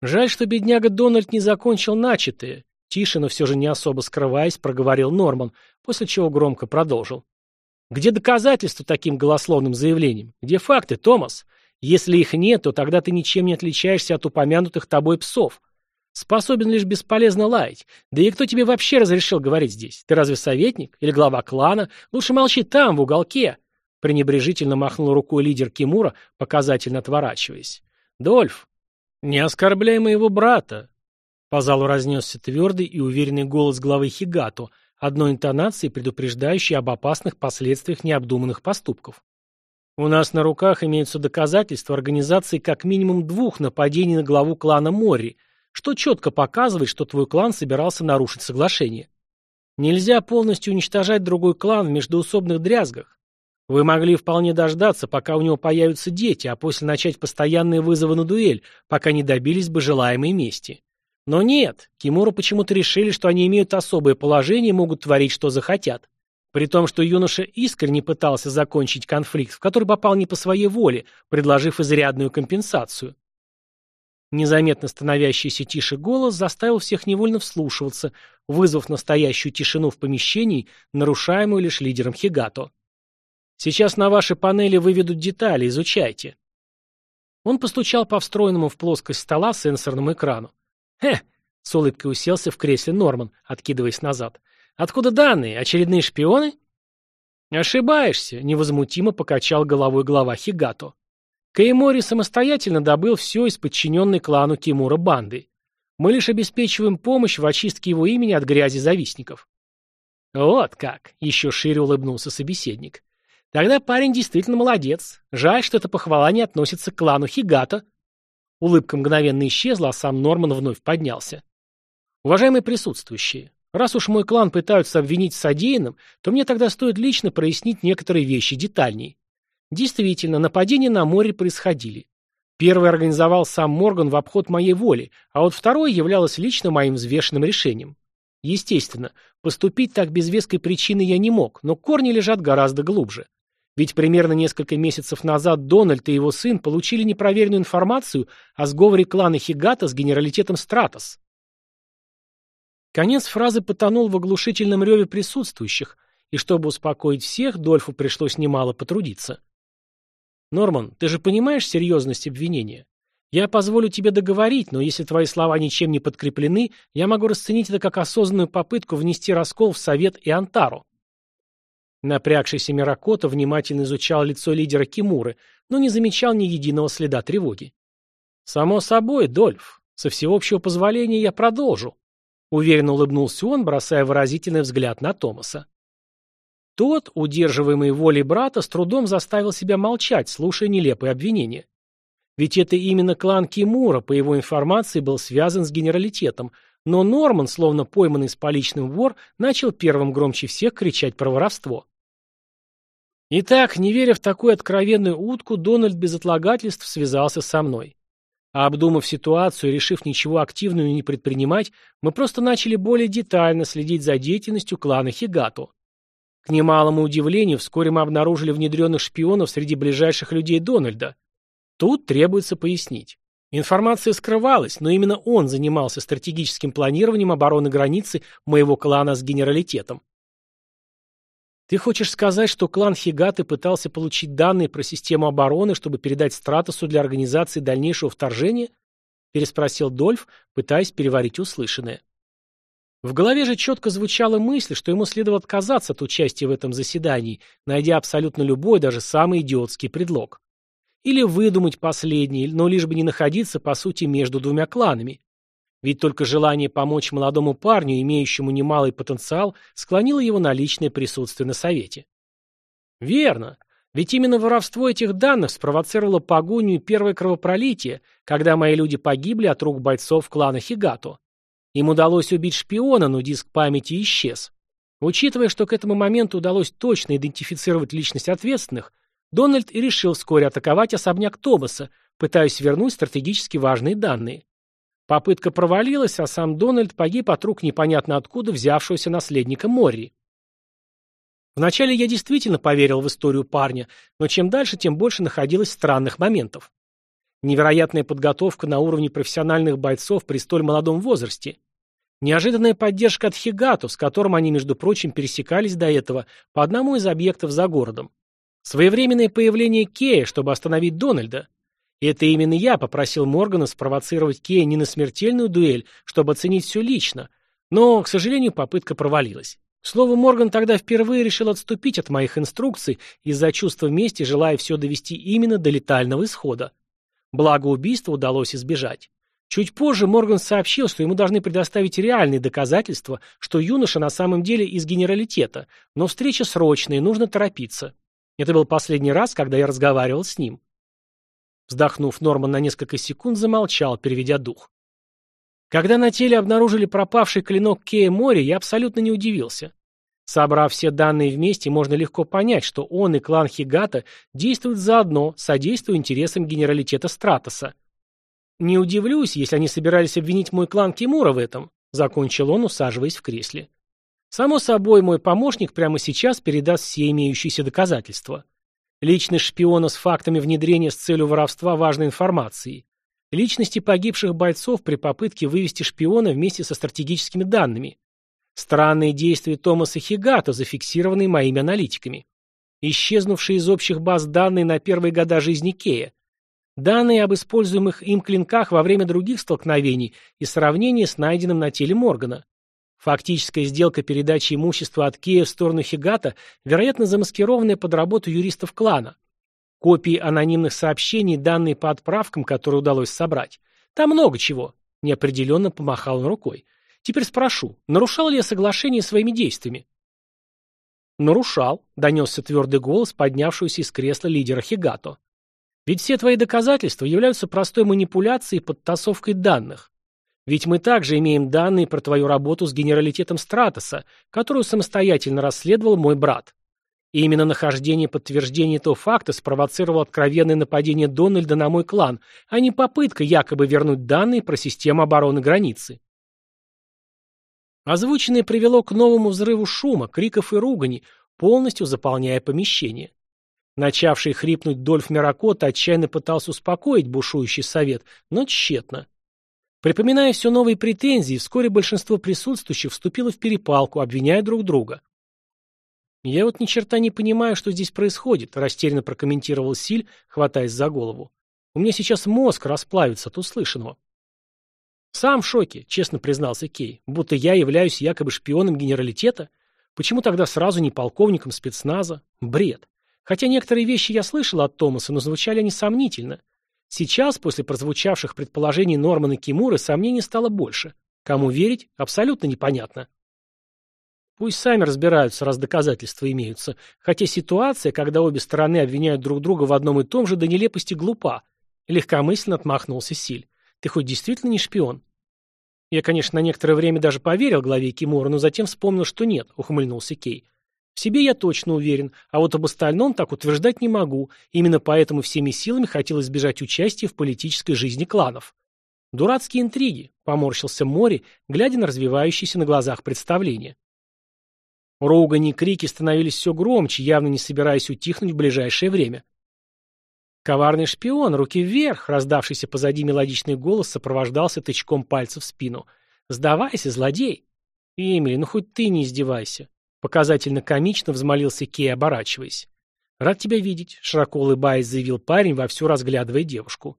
Жаль, что бедняга Дональд не закончил начатое. Тише, но все же не особо скрываясь, проговорил Норман, после чего громко продолжил. Где доказательства таким голословным заявлением? Где факты, Томас? Если их нет, то тогда ты ничем не отличаешься от упомянутых тобой псов. Способен лишь бесполезно лаять. Да и кто тебе вообще разрешил говорить здесь? Ты разве советник? Или глава клана? Лучше молчи там, в уголке. пренебрежительно махнул рукой лидер Кимура, показательно отворачиваясь. «Дольф, не оскорбляй моего брата!» По залу разнесся твердый и уверенный голос главы Хигато, одной интонацией предупреждающей об опасных последствиях необдуманных поступков. У нас на руках имеются доказательства организации как минимум двух нападений на главу клана Мори, что четко показывает, что твой клан собирался нарушить соглашение. Нельзя полностью уничтожать другой клан в междоусобных дрязгах. Вы могли вполне дождаться, пока у него появятся дети, а после начать постоянные вызовы на дуэль, пока не добились бы желаемой мести. Но нет, Кимуру почему-то решили, что они имеют особое положение и могут творить, что захотят. При том, что юноша искренне пытался закончить конфликт, в который попал не по своей воле, предложив изрядную компенсацию. Незаметно становящийся тише голос заставил всех невольно вслушиваться, вызвав настоящую тишину в помещении, нарушаемую лишь лидером Хигато. «Сейчас на вашей панели выведут детали, изучайте». Он постучал по встроенному в плоскость стола сенсорному экрану. «Хе!» — с улыбкой уселся в кресле Норман, откидываясь назад. Откуда данные? Очередные шпионы? Ошибаешься, невозмутимо покачал головой глава Хигато. Каэмори самостоятельно добыл все из подчиненной клану Тимура банды. Мы лишь обеспечиваем помощь в очистке его имени от грязи завистников. Вот как, еще шире улыбнулся собеседник. Тогда парень действительно молодец. Жаль, что эта похвала не относится к клану Хигато. Улыбка мгновенно исчезла, а сам Норман вновь поднялся. Уважаемые присутствующие, Раз уж мой клан пытаются обвинить в содеянном, то мне тогда стоит лично прояснить некоторые вещи детальней. Действительно, нападения на море происходили. Первый организовал сам Морган в обход моей воли, а вот второй являлось лично моим взвешенным решением. Естественно, поступить так без веской причины я не мог, но корни лежат гораздо глубже. Ведь примерно несколько месяцев назад Дональд и его сын получили непроверенную информацию о сговоре клана Хигата с генералитетом Стратос. Конец фразы потонул в оглушительном реве присутствующих, и чтобы успокоить всех, Дольфу пришлось немало потрудиться. «Норман, ты же понимаешь серьезность обвинения? Я позволю тебе договорить, но если твои слова ничем не подкреплены, я могу расценить это как осознанную попытку внести раскол в Совет и Антару». Напрягшийся Миракота внимательно изучал лицо лидера Кимуры, но не замечал ни единого следа тревоги. «Само собой, Дольф, со всеобщего позволения я продолжу», Уверенно улыбнулся он, бросая выразительный взгляд на Томаса. Тот, удерживаемый волей брата, с трудом заставил себя молчать, слушая нелепые обвинения. Ведь это именно клан Кимура, по его информации, был связан с генералитетом, но Норман, словно пойманный с поличным вор, начал первым громче всех кричать про воровство. Итак, не веря в такую откровенную утку, Дональд без отлагательств связался со мной. А обдумав ситуацию и решив ничего активного не предпринимать, мы просто начали более детально следить за деятельностью клана Хигато. К немалому удивлению, вскоре мы обнаружили внедренных шпионов среди ближайших людей Дональда. Тут требуется пояснить. Информация скрывалась, но именно он занимался стратегическим планированием обороны границы моего клана с генералитетом. Ты хочешь сказать, что клан Хигаты пытался получить данные про систему обороны, чтобы передать Стратосу для организации дальнейшего вторжения? Переспросил Дольф, пытаясь переварить услышанное. В голове же четко звучала мысль, что ему следовало отказаться от участия в этом заседании, найдя абсолютно любой, даже самый идиотский предлог. Или выдумать последний, но лишь бы не находиться, по сути, между двумя кланами. Ведь только желание помочь молодому парню, имеющему немалый потенциал, склонило его на личное присутствие на совете. Верно. Ведь именно воровство этих данных спровоцировало погоню и первое кровопролитие, когда мои люди погибли от рук бойцов клана Хигато. Им удалось убить шпиона, но диск памяти исчез. Учитывая, что к этому моменту удалось точно идентифицировать личность ответственных, Дональд и решил вскоре атаковать особняк Томаса, пытаясь вернуть стратегически важные данные. Попытка провалилась, а сам Дональд погиб от рук непонятно откуда взявшегося наследника Морри. Вначале я действительно поверил в историю парня, но чем дальше, тем больше находилось странных моментов. Невероятная подготовка на уровне профессиональных бойцов при столь молодом возрасте. Неожиданная поддержка от Хигату, с которым они, между прочим, пересекались до этого по одному из объектов за городом. Своевременное появление Кея, чтобы остановить Дональда. И это именно я попросил Моргана спровоцировать Кея не на смертельную дуэль, чтобы оценить все лично. Но, к сожалению, попытка провалилась. Слово Морган тогда впервые решил отступить от моих инструкций из-за чувства мести, желая все довести именно до летального исхода. Благо убийства удалось избежать. Чуть позже Морган сообщил, что ему должны предоставить реальные доказательства, что юноша на самом деле из генералитета, но встреча срочная нужно торопиться. Это был последний раз, когда я разговаривал с ним. Вздохнув, Норман на несколько секунд замолчал, переведя дух. Когда на теле обнаружили пропавший клинок Кея Мори, я абсолютно не удивился. Собрав все данные вместе, можно легко понять, что он и клан Хигата действуют заодно, содействуя интересам генералитета Стратоса. Не удивлюсь, если они собирались обвинить мой клан Кимура в этом, закончил он, усаживаясь в кресле. Само собой, мой помощник прямо сейчас передаст все имеющиеся доказательства. Личность шпиона с фактами внедрения с целью воровства важной информации. Личности погибших бойцов при попытке вывести шпиона вместе со стратегическими данными. Странные действия Томаса Хигата, зафиксированные моими аналитиками. Исчезнувшие из общих баз данные на первые года жизни Кея. Данные об используемых им клинках во время других столкновений и сравнение с найденным на теле Моргана. Фактическая сделка передачи имущества от Кея в сторону Хигата, вероятно, замаскированная под работу юристов клана. Копии анонимных сообщений, данные по отправкам, которые удалось собрать. Там много чего. Неопределенно помахал он рукой. Теперь спрошу, нарушал ли я соглашение своими действиями? Нарушал, донесся твердый голос поднявшегося из кресла лидера Хигато. Ведь все твои доказательства являются простой манипуляцией и подтасовкой данных. Ведь мы также имеем данные про твою работу с генералитетом Стратоса, которую самостоятельно расследовал мой брат. И именно нахождение подтверждения этого факта спровоцировало откровенное нападение Дональда на мой клан, а не попытка якобы вернуть данные про систему обороны границы. Озвученное привело к новому взрыву шума, криков и ругани, полностью заполняя помещение. Начавший хрипнуть Дольф Миракот отчаянно пытался успокоить бушующий совет, но тщетно. Припоминая все новые претензии, вскоре большинство присутствующих вступило в перепалку, обвиняя друг друга. «Я вот ни черта не понимаю, что здесь происходит», — растерянно прокомментировал Силь, хватаясь за голову. «У меня сейчас мозг расплавится от услышанного». «Сам в шоке», — честно признался Кей, «будто я являюсь якобы шпионом генералитета. Почему тогда сразу не полковником спецназа? Бред. Хотя некоторые вещи я слышал от Томаса, но звучали они сомнительно. Сейчас, после прозвучавших предположений Нормана Кимуры, сомнений стало больше. Кому верить, абсолютно непонятно. Пусть сами разбираются, раз доказательства имеются. Хотя ситуация, когда обе стороны обвиняют друг друга в одном и том же, до нелепости глупа. Легкомысленно отмахнулся Силь. Ты хоть действительно не шпион? Я, конечно, на некоторое время даже поверил главе Кимура, но затем вспомнил, что нет, ухмыльнулся Кей. В себе я точно уверен, а вот об остальном так утверждать не могу. Именно поэтому всеми силами хотел избежать участия в политической жизни кланов. Дурацкие интриги, поморщился Мори, глядя на развивающиеся на глазах представления. Ругань и крики становились все громче, явно не собираясь утихнуть в ближайшее время. Коварный шпион, руки вверх, раздавшийся позади мелодичный голос сопровождался тычком пальца в спину. «Сдавайся, злодей!» «Эмили, ну хоть ты не издевайся!» Показательно комично взмолился Кей, оборачиваясь. «Рад тебя видеть», — широко улыбаясь, заявил парень, вовсю разглядывая девушку.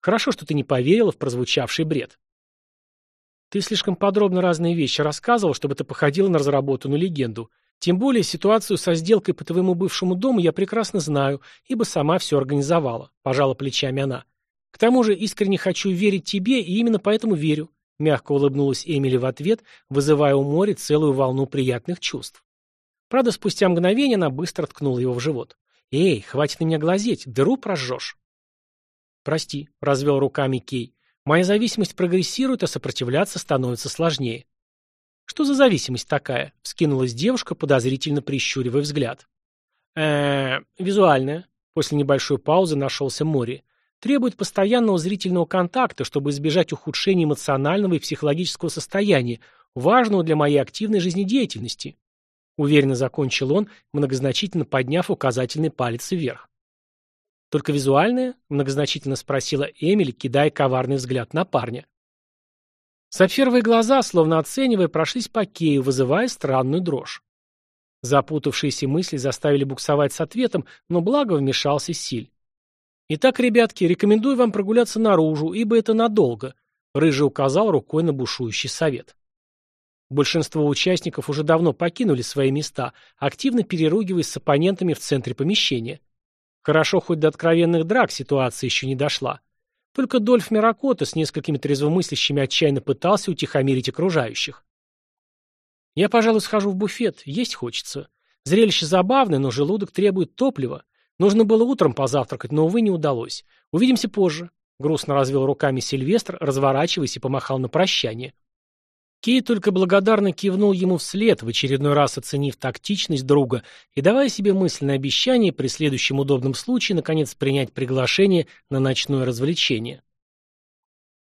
«Хорошо, что ты не поверила в прозвучавший бред». Ты слишком подробно разные вещи рассказывал, чтобы это походило на разработанную легенду. Тем более ситуацию со сделкой по твоему бывшему дому я прекрасно знаю, ибо сама все организовала», — пожала плечами она. «К тому же искренне хочу верить тебе, и именно поэтому верю», — мягко улыбнулась Эмили в ответ, вызывая у моря целую волну приятных чувств. Правда, спустя мгновение она быстро ткнула его в живот. «Эй, хватит на меня глазеть, дыру прожжешь». «Прости», — развел руками Кей. Моя зависимость прогрессирует, а сопротивляться становится сложнее. Что за зависимость такая? Вскинулась девушка, подозрительно прищуривая взгляд. э визуальная. После небольшой паузы нашелся Мори. Требует постоянного зрительного контакта, чтобы избежать ухудшения эмоционального и психологического состояния, важного для моей активной жизнедеятельности. Уверенно закончил он, многозначительно подняв указательный палец вверх. «Только визуальная?» — многозначительно спросила Эмили, кидая коварный взгляд на парня. Сапфировые глаза, словно оценивая, прошлись по Кею, вызывая странную дрожь. Запутавшиеся мысли заставили буксовать с ответом, но благо вмешался Силь. «Итак, ребятки, рекомендую вам прогуляться наружу, ибо это надолго», — Рыжий указал рукой на бушующий совет. Большинство участников уже давно покинули свои места, активно переругиваясь с оппонентами в центре помещения. Хорошо, хоть до откровенных драк ситуация еще не дошла. Только Дольф Миракота с несколькими трезвомыслящими отчаянно пытался утихомирить окружающих. «Я, пожалуй, схожу в буфет, есть хочется. Зрелище забавное, но желудок требует топлива. Нужно было утром позавтракать, но, увы, не удалось. Увидимся позже», — грустно развел руками Сильвестр, разворачиваясь и помахал на прощание. Кей только благодарно кивнул ему вслед, в очередной раз оценив тактичность друга и давая себе мысленное обещание при следующем удобном случае наконец принять приглашение на ночное развлечение.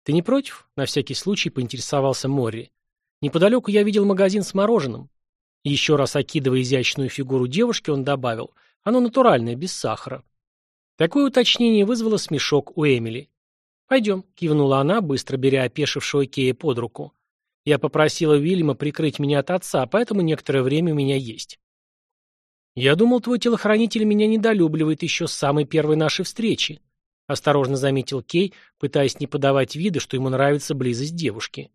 «Ты не против?» — на всякий случай поинтересовался Морри. «Неподалеку я видел магазин с мороженым». Еще раз окидывая изящную фигуру девушки, он добавил, «Оно натуральное, без сахара». Такое уточнение вызвало смешок у Эмили. «Пойдем», — кивнула она, быстро беря опешившего Кея под руку. Я попросила Уильяма прикрыть меня от отца, поэтому некоторое время у меня есть. Я думал, твой телохранитель меня недолюбливает еще с самой первой нашей встречи. Осторожно заметил Кей, пытаясь не подавать вида, что ему нравится близость девушки.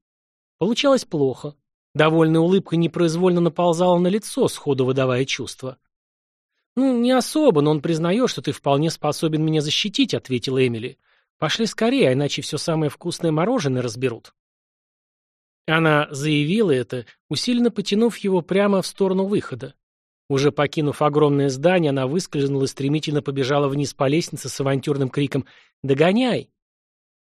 Получалось плохо. Довольная улыбка непроизвольно наползала на лицо, сходу выдавая чувства. «Ну, не особо, но он признает, что ты вполне способен меня защитить», — ответила Эмили. «Пошли скорее, иначе все самое вкусное мороженое разберут». Она заявила это, усиленно потянув его прямо в сторону выхода. Уже покинув огромное здание, она выскользнула и стремительно побежала вниз по лестнице с авантюрным криком «Догоняй!».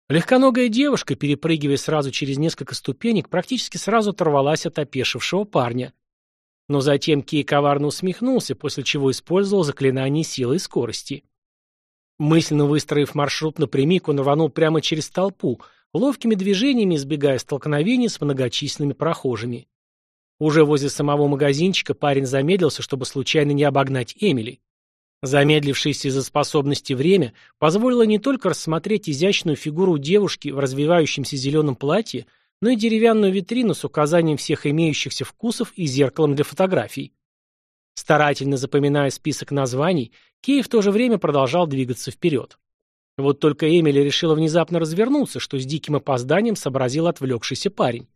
Легконогая девушка, перепрыгивая сразу через несколько ступенек, практически сразу оторвалась от опешившего парня. Но затем Кей коварно усмехнулся, после чего использовал заклинание силы и скорости. Мысленно выстроив маршрут напрямик, он рванул прямо через толпу – ловкими движениями избегая столкновений с многочисленными прохожими. Уже возле самого магазинчика парень замедлился, чтобы случайно не обогнать Эмили. Замедлившееся из-за способности время позволило не только рассмотреть изящную фигуру девушки в развивающемся зеленом платье, но и деревянную витрину с указанием всех имеющихся вкусов и зеркалом для фотографий. Старательно запоминая список названий, Кей в то же время продолжал двигаться вперед. Вот только Эмили решила внезапно развернуться, что с диким опозданием сообразил отвлекшийся парень.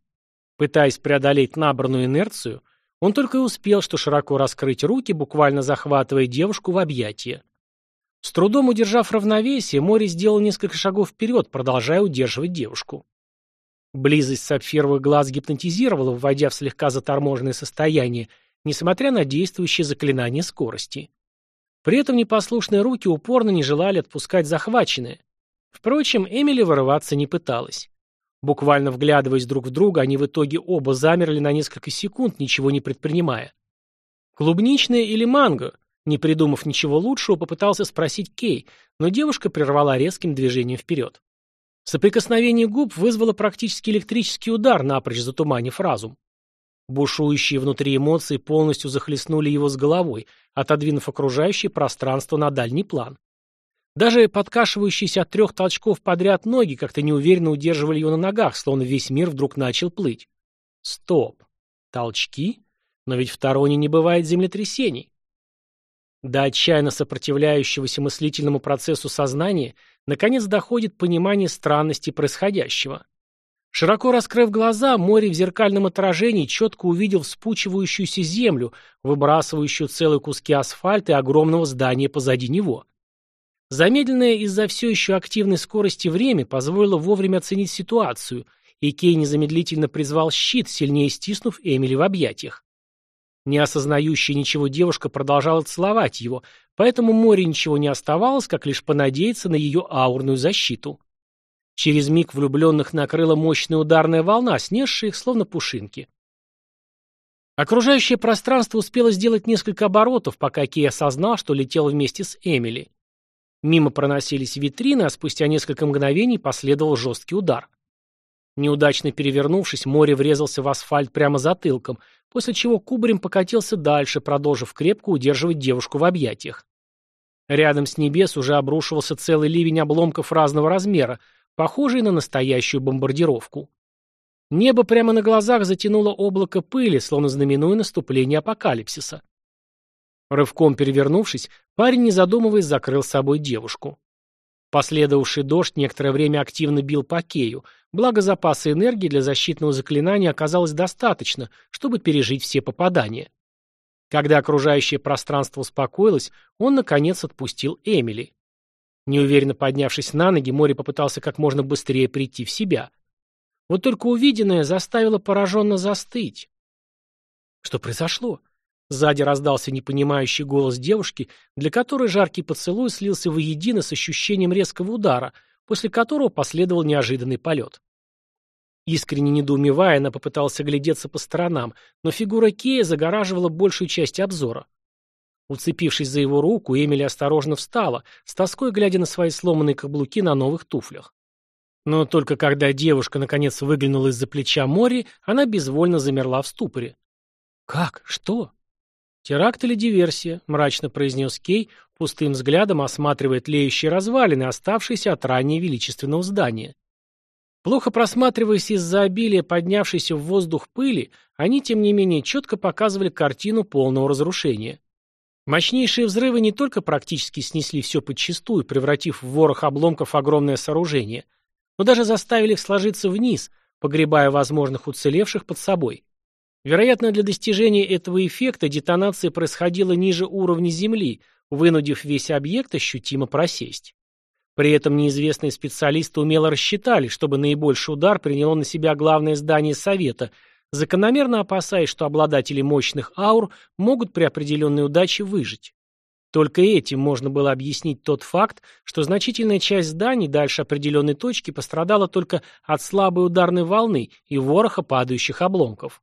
Пытаясь преодолеть набранную инерцию, он только и успел, что широко раскрыть руки, буквально захватывая девушку в объятия. С трудом удержав равновесие, Мори сделал несколько шагов вперед, продолжая удерживать девушку. Близость сапфировых глаз гипнотизировала, вводя в слегка заторможенное состояние, несмотря на действующее заклинание скорости. При этом непослушные руки упорно не желали отпускать захваченное. Впрочем, Эмили вырываться не пыталась. Буквально вглядываясь друг в друга, они в итоге оба замерли на несколько секунд, ничего не предпринимая. «Клубничное или манго?» Не придумав ничего лучшего, попытался спросить Кей, но девушка прервала резким движением вперед. Соприкосновение губ вызвало практически электрический удар, напрочь затуманив разум. Бушующие внутри эмоции полностью захлестнули его с головой, отодвинув окружающее пространство на дальний план. Даже подкашивающиеся от трех толчков подряд ноги как-то неуверенно удерживали его на ногах, словно весь мир вдруг начал плыть. Стоп. Толчки? Но ведь в Тароне не бывает землетрясений. До отчаянно сопротивляющегося мыслительному процессу сознания наконец доходит понимание странности происходящего. Широко раскрыв глаза, море в зеркальном отражении четко увидел вспучивающуюся землю, выбрасывающую целые куски асфальта и огромного здания позади него. Замедленное из-за все еще активной скорости время позволило вовремя оценить ситуацию, и Кей незамедлительно призвал щит, сильнее стиснув Эмили в объятиях. Не осознающая ничего девушка продолжала целовать его, поэтому море ничего не оставалось, как лишь понадеяться на ее аурную защиту. Через миг влюбленных накрыла мощная ударная волна, снесшая их словно пушинки. Окружающее пространство успело сделать несколько оборотов, пока Кей осознал, что летел вместе с Эмили. Мимо проносились витрины, а спустя несколько мгновений последовал жесткий удар. Неудачно перевернувшись, море врезался в асфальт прямо затылком, после чего кубарем покатился дальше, продолжив крепко удерживать девушку в объятиях. Рядом с небес уже обрушивался целый ливень обломков разного размера, похожий на настоящую бомбардировку. Небо прямо на глазах затянуло облако пыли, словно знаменуя наступление апокалипсиса. Рывком перевернувшись, парень, не задумываясь, закрыл с собой девушку. Последовавший дождь некоторое время активно бил по Кею, благо запаса энергии для защитного заклинания оказалось достаточно, чтобы пережить все попадания. Когда окружающее пространство успокоилось, он, наконец, отпустил Эмили. Неуверенно поднявшись на ноги, Мори попытался как можно быстрее прийти в себя. Вот только увиденное заставило пораженно застыть. Что произошло? Сзади раздался непонимающий голос девушки, для которой жаркий поцелуй слился воедино с ощущением резкого удара, после которого последовал неожиданный полет. Искренне недоумевая, она попыталась оглядеться по сторонам, но фигура Кея загораживала большую часть обзора. Уцепившись за его руку, Эмили осторожно встала, с тоской глядя на свои сломанные каблуки на новых туфлях. Но только когда девушка наконец выглянула из-за плеча Мори, она безвольно замерла в ступоре. «Как? Что?» «Теракт или диверсия?» — мрачно произнес Кей, пустым взглядом осматривая тлеющие развалины, оставшиеся от ранее величественного здания. Плохо просматриваясь из-за обилия поднявшейся в воздух пыли, они, тем не менее, четко показывали картину полного разрушения. Мощнейшие взрывы не только практически снесли все подчистую, превратив в ворох обломков огромное сооружение, но даже заставили их сложиться вниз, погребая возможных уцелевших под собой. Вероятно, для достижения этого эффекта детонация происходила ниже уровня Земли, вынудив весь объект ощутимо просесть. При этом неизвестные специалисты умело рассчитали, чтобы наибольший удар приняло на себя главное здание Совета, закономерно опасаясь, что обладатели мощных аур могут при определенной удаче выжить. Только этим можно было объяснить тот факт, что значительная часть зданий дальше определенной точки пострадала только от слабой ударной волны и вороха падающих обломков.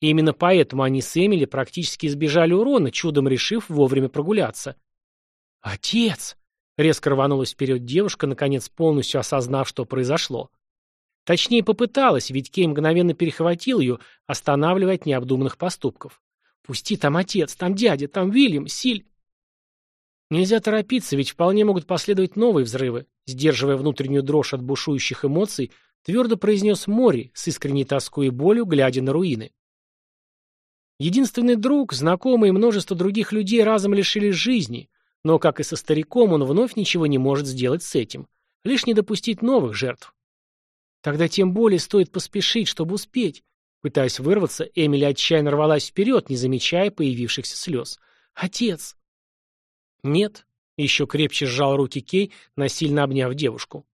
И именно поэтому они с Эмили практически избежали урона, чудом решив вовремя прогуляться. «Отец!» — резко рванулась вперед девушка, наконец полностью осознав, что произошло. Точнее, попыталась, ведь Кей мгновенно перехватил ее, останавливая от необдуманных поступков. «Пусти, там отец, там дядя, там Вильям, Силь...» Нельзя торопиться, ведь вполне могут последовать новые взрывы. Сдерживая внутреннюю дрожь от бушующих эмоций, твердо произнес Мори, с искренней тоской и болью, глядя на руины. Единственный друг, знакомый и множество других людей разом лишились жизни, но, как и со стариком, он вновь ничего не может сделать с этим. Лишь не допустить новых жертв. Тогда тем более стоит поспешить, чтобы успеть. Пытаясь вырваться, Эмили отчаянно рвалась вперед, не замечая появившихся слез. «Отец!» «Нет», — еще крепче сжал руки Кей, насильно обняв девушку.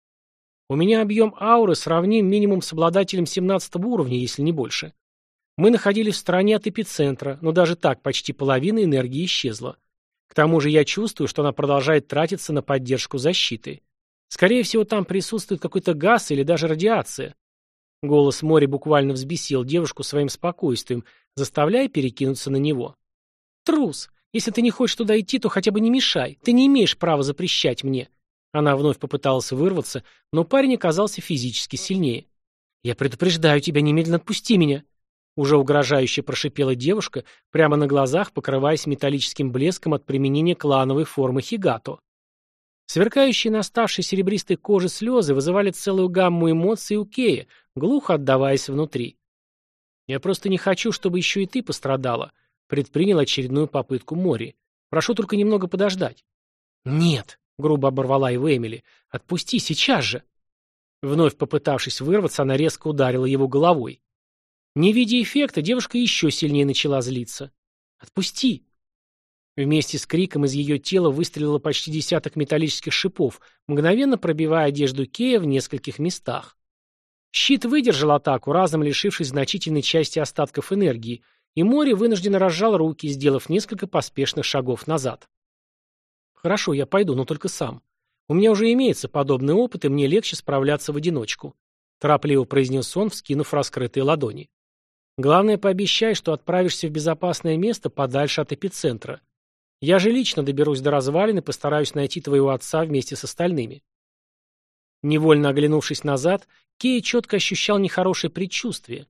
«У меня объем ауры сравним минимум с обладателем 17 уровня, если не больше. Мы находились в стороне от эпицентра, но даже так почти половина энергии исчезла. К тому же я чувствую, что она продолжает тратиться на поддержку защиты. Скорее всего, там присутствует какой-то газ или даже радиация. Голос моря буквально взбесил девушку своим спокойствием, заставляя перекинуться на него. «Трус! Если ты не хочешь туда идти, то хотя бы не мешай. Ты не имеешь права запрещать мне». Она вновь попыталась вырваться, но парень оказался физически сильнее. «Я предупреждаю тебя, немедленно отпусти меня!» Уже угрожающе прошипела девушка, прямо на глазах покрываясь металлическим блеском от применения клановой формы хигато. Сверкающие на ставшей серебристой коже слезы вызывали целую гамму эмоций у Кея, глухо отдаваясь внутри. «Я просто не хочу, чтобы еще и ты пострадала», — предпринял очередную попытку Мори. «Прошу только немного подождать». «Нет», — грубо оборвала его Эмили, — «отпусти сейчас же». Вновь попытавшись вырваться, она резко ударила его головой. Не видя эффекта, девушка еще сильнее начала злиться. «Отпусти!» Вместе с криком из ее тела выстрелило почти десяток металлических шипов, мгновенно пробивая одежду Кея в нескольких местах. Щит выдержал атаку, разом лишившись значительной части остатков энергии, и море вынужденно разжал руки, сделав несколько поспешных шагов назад. «Хорошо, я пойду, но только сам. У меня уже имеется подобный опыт, и мне легче справляться в одиночку», торопливо произнес он, вскинув раскрытые ладони. Главное, пообещай, что отправишься в безопасное место подальше от эпицентра. Я же лично доберусь до развалин и постараюсь найти твоего отца вместе с остальными. Невольно оглянувшись назад, Кей четко ощущал нехорошее предчувствие.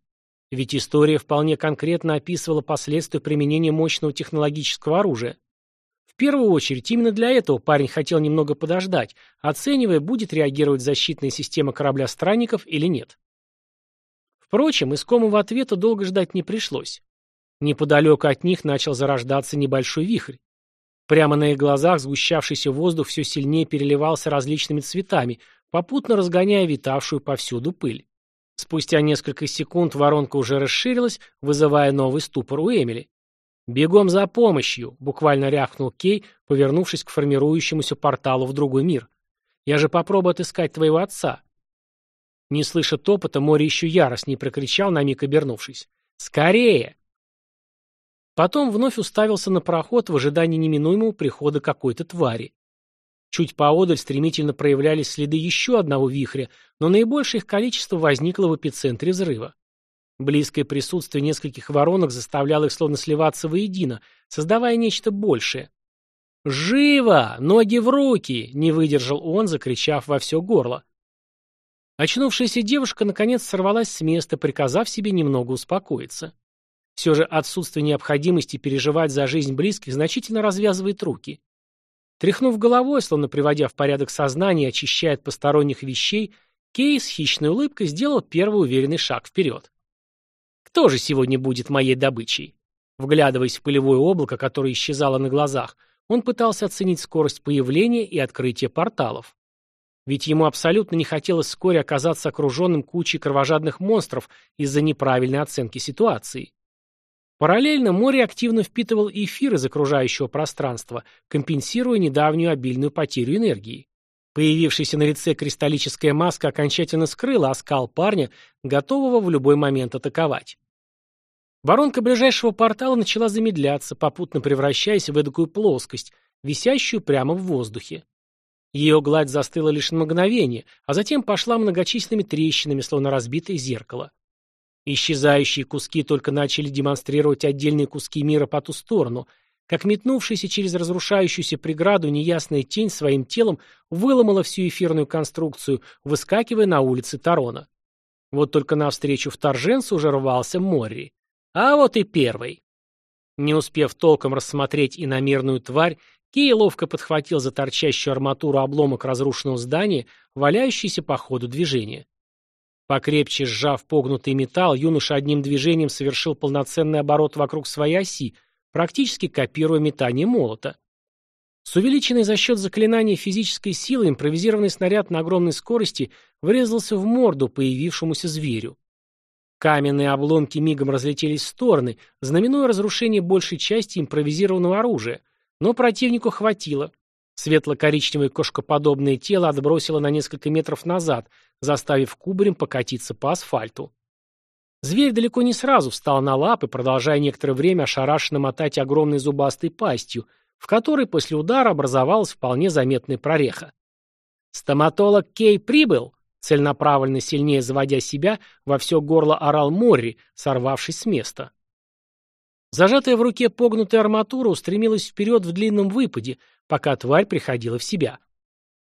Ведь история вполне конкретно описывала последствия применения мощного технологического оружия. В первую очередь, именно для этого парень хотел немного подождать, оценивая, будет реагировать защитная система корабля странников или нет. Впрочем, искомого ответа долго ждать не пришлось. Неподалеку от них начал зарождаться небольшой вихрь. Прямо на их глазах сгущавшийся воздух все сильнее переливался различными цветами, попутно разгоняя витавшую повсюду пыль. Спустя несколько секунд воронка уже расширилась, вызывая новый ступор у Эмили. «Бегом за помощью!» — буквально рявкнул Кей, повернувшись к формирующемуся порталу в другой мир. «Я же попробую отыскать твоего отца!» Не слыша топота, море еще яростнее прокричал, на миг обернувшись. «Скорее!» Потом вновь уставился на проход в ожидании неминуемого прихода какой-то твари. Чуть поодаль стремительно проявлялись следы еще одного вихря, но наибольшее их количество возникло в эпицентре взрыва. Близкое присутствие нескольких воронок заставляло их словно сливаться воедино, создавая нечто большее. «Живо! Ноги в руки!» — не выдержал он, закричав во все горло. Очнувшаяся девушка наконец сорвалась с места, приказав себе немного успокоиться. Все же отсутствие необходимости переживать за жизнь близких значительно развязывает руки. Тряхнув головой, словно приводя в порядок сознание и очищая от посторонних вещей, Кей с хищной улыбкой сделал первый уверенный шаг вперед. «Кто же сегодня будет моей добычей?» Вглядываясь в пылевое облако, которое исчезало на глазах, он пытался оценить скорость появления и открытия порталов. Ведь ему абсолютно не хотелось вскоре оказаться окруженным кучей кровожадных монстров из-за неправильной оценки ситуации. Параллельно море активно впитывал эфир из окружающего пространства, компенсируя недавнюю обильную потерю энергии. Появившаяся на лице кристаллическая маска окончательно скрыла оскал парня, готового в любой момент атаковать. Воронка ближайшего портала начала замедляться, попутно превращаясь в эдакую плоскость, висящую прямо в воздухе. Ее гладь застыла лишь на мгновение, а затем пошла многочисленными трещинами, словно разбитое зеркало. Исчезающие куски только начали демонстрировать отдельные куски мира по ту сторону, как метнувшаяся через разрушающуюся преграду неясная тень своим телом выломала всю эфирную конструкцию, выскакивая на улицы Тарона. Вот только навстречу вторженцу уже рвался Морри. А вот и первый. Не успев толком рассмотреть иномерную тварь, Кей ловко подхватил за торчащую арматуру обломок разрушенного здания, валяющийся по ходу движения. Покрепче сжав погнутый металл, юноша одним движением совершил полноценный оборот вокруг своей оси, практически копируя метание молота. С увеличенной за счет заклинания физической силы импровизированный снаряд на огромной скорости врезался в морду появившемуся зверю. Каменные обломки мигом разлетелись в стороны, знаменуя разрушение большей части импровизированного оружия, но противнику хватило. Светло-коричневое кошкоподобное тело отбросило на несколько метров назад, заставив кубарем покатиться по асфальту. Зверь далеко не сразу встал на лапы, продолжая некоторое время ошарашенно мотать огромной зубастой пастью, в которой после удара образовалась вполне заметная прореха. «Стоматолог Кей прибыл!» Целенаправленно сильнее заводя себя, во все горло орал Морри, сорвавшись с места. Зажатая в руке погнутая арматура устремилась вперед в длинном выпаде, пока тварь приходила в себя.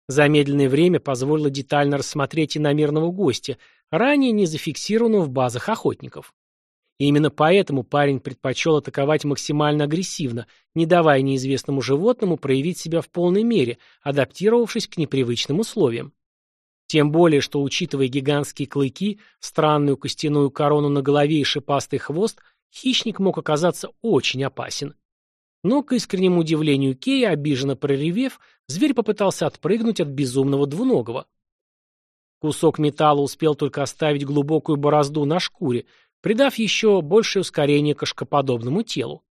Замедленное время позволило детально рассмотреть иномерного гостя, ранее не зафиксированного в базах охотников. И именно поэтому парень предпочел атаковать максимально агрессивно, не давая неизвестному животному проявить себя в полной мере, адаптировавшись к непривычным условиям. Тем более, что, учитывая гигантские клыки, странную костяную корону на голове и шипастый хвост, хищник мог оказаться очень опасен. Но, к искреннему удивлению Кея, обиженно проревев, зверь попытался отпрыгнуть от безумного двуногого. Кусок металла успел только оставить глубокую борозду на шкуре, придав еще большее ускорение кошкоподобному телу.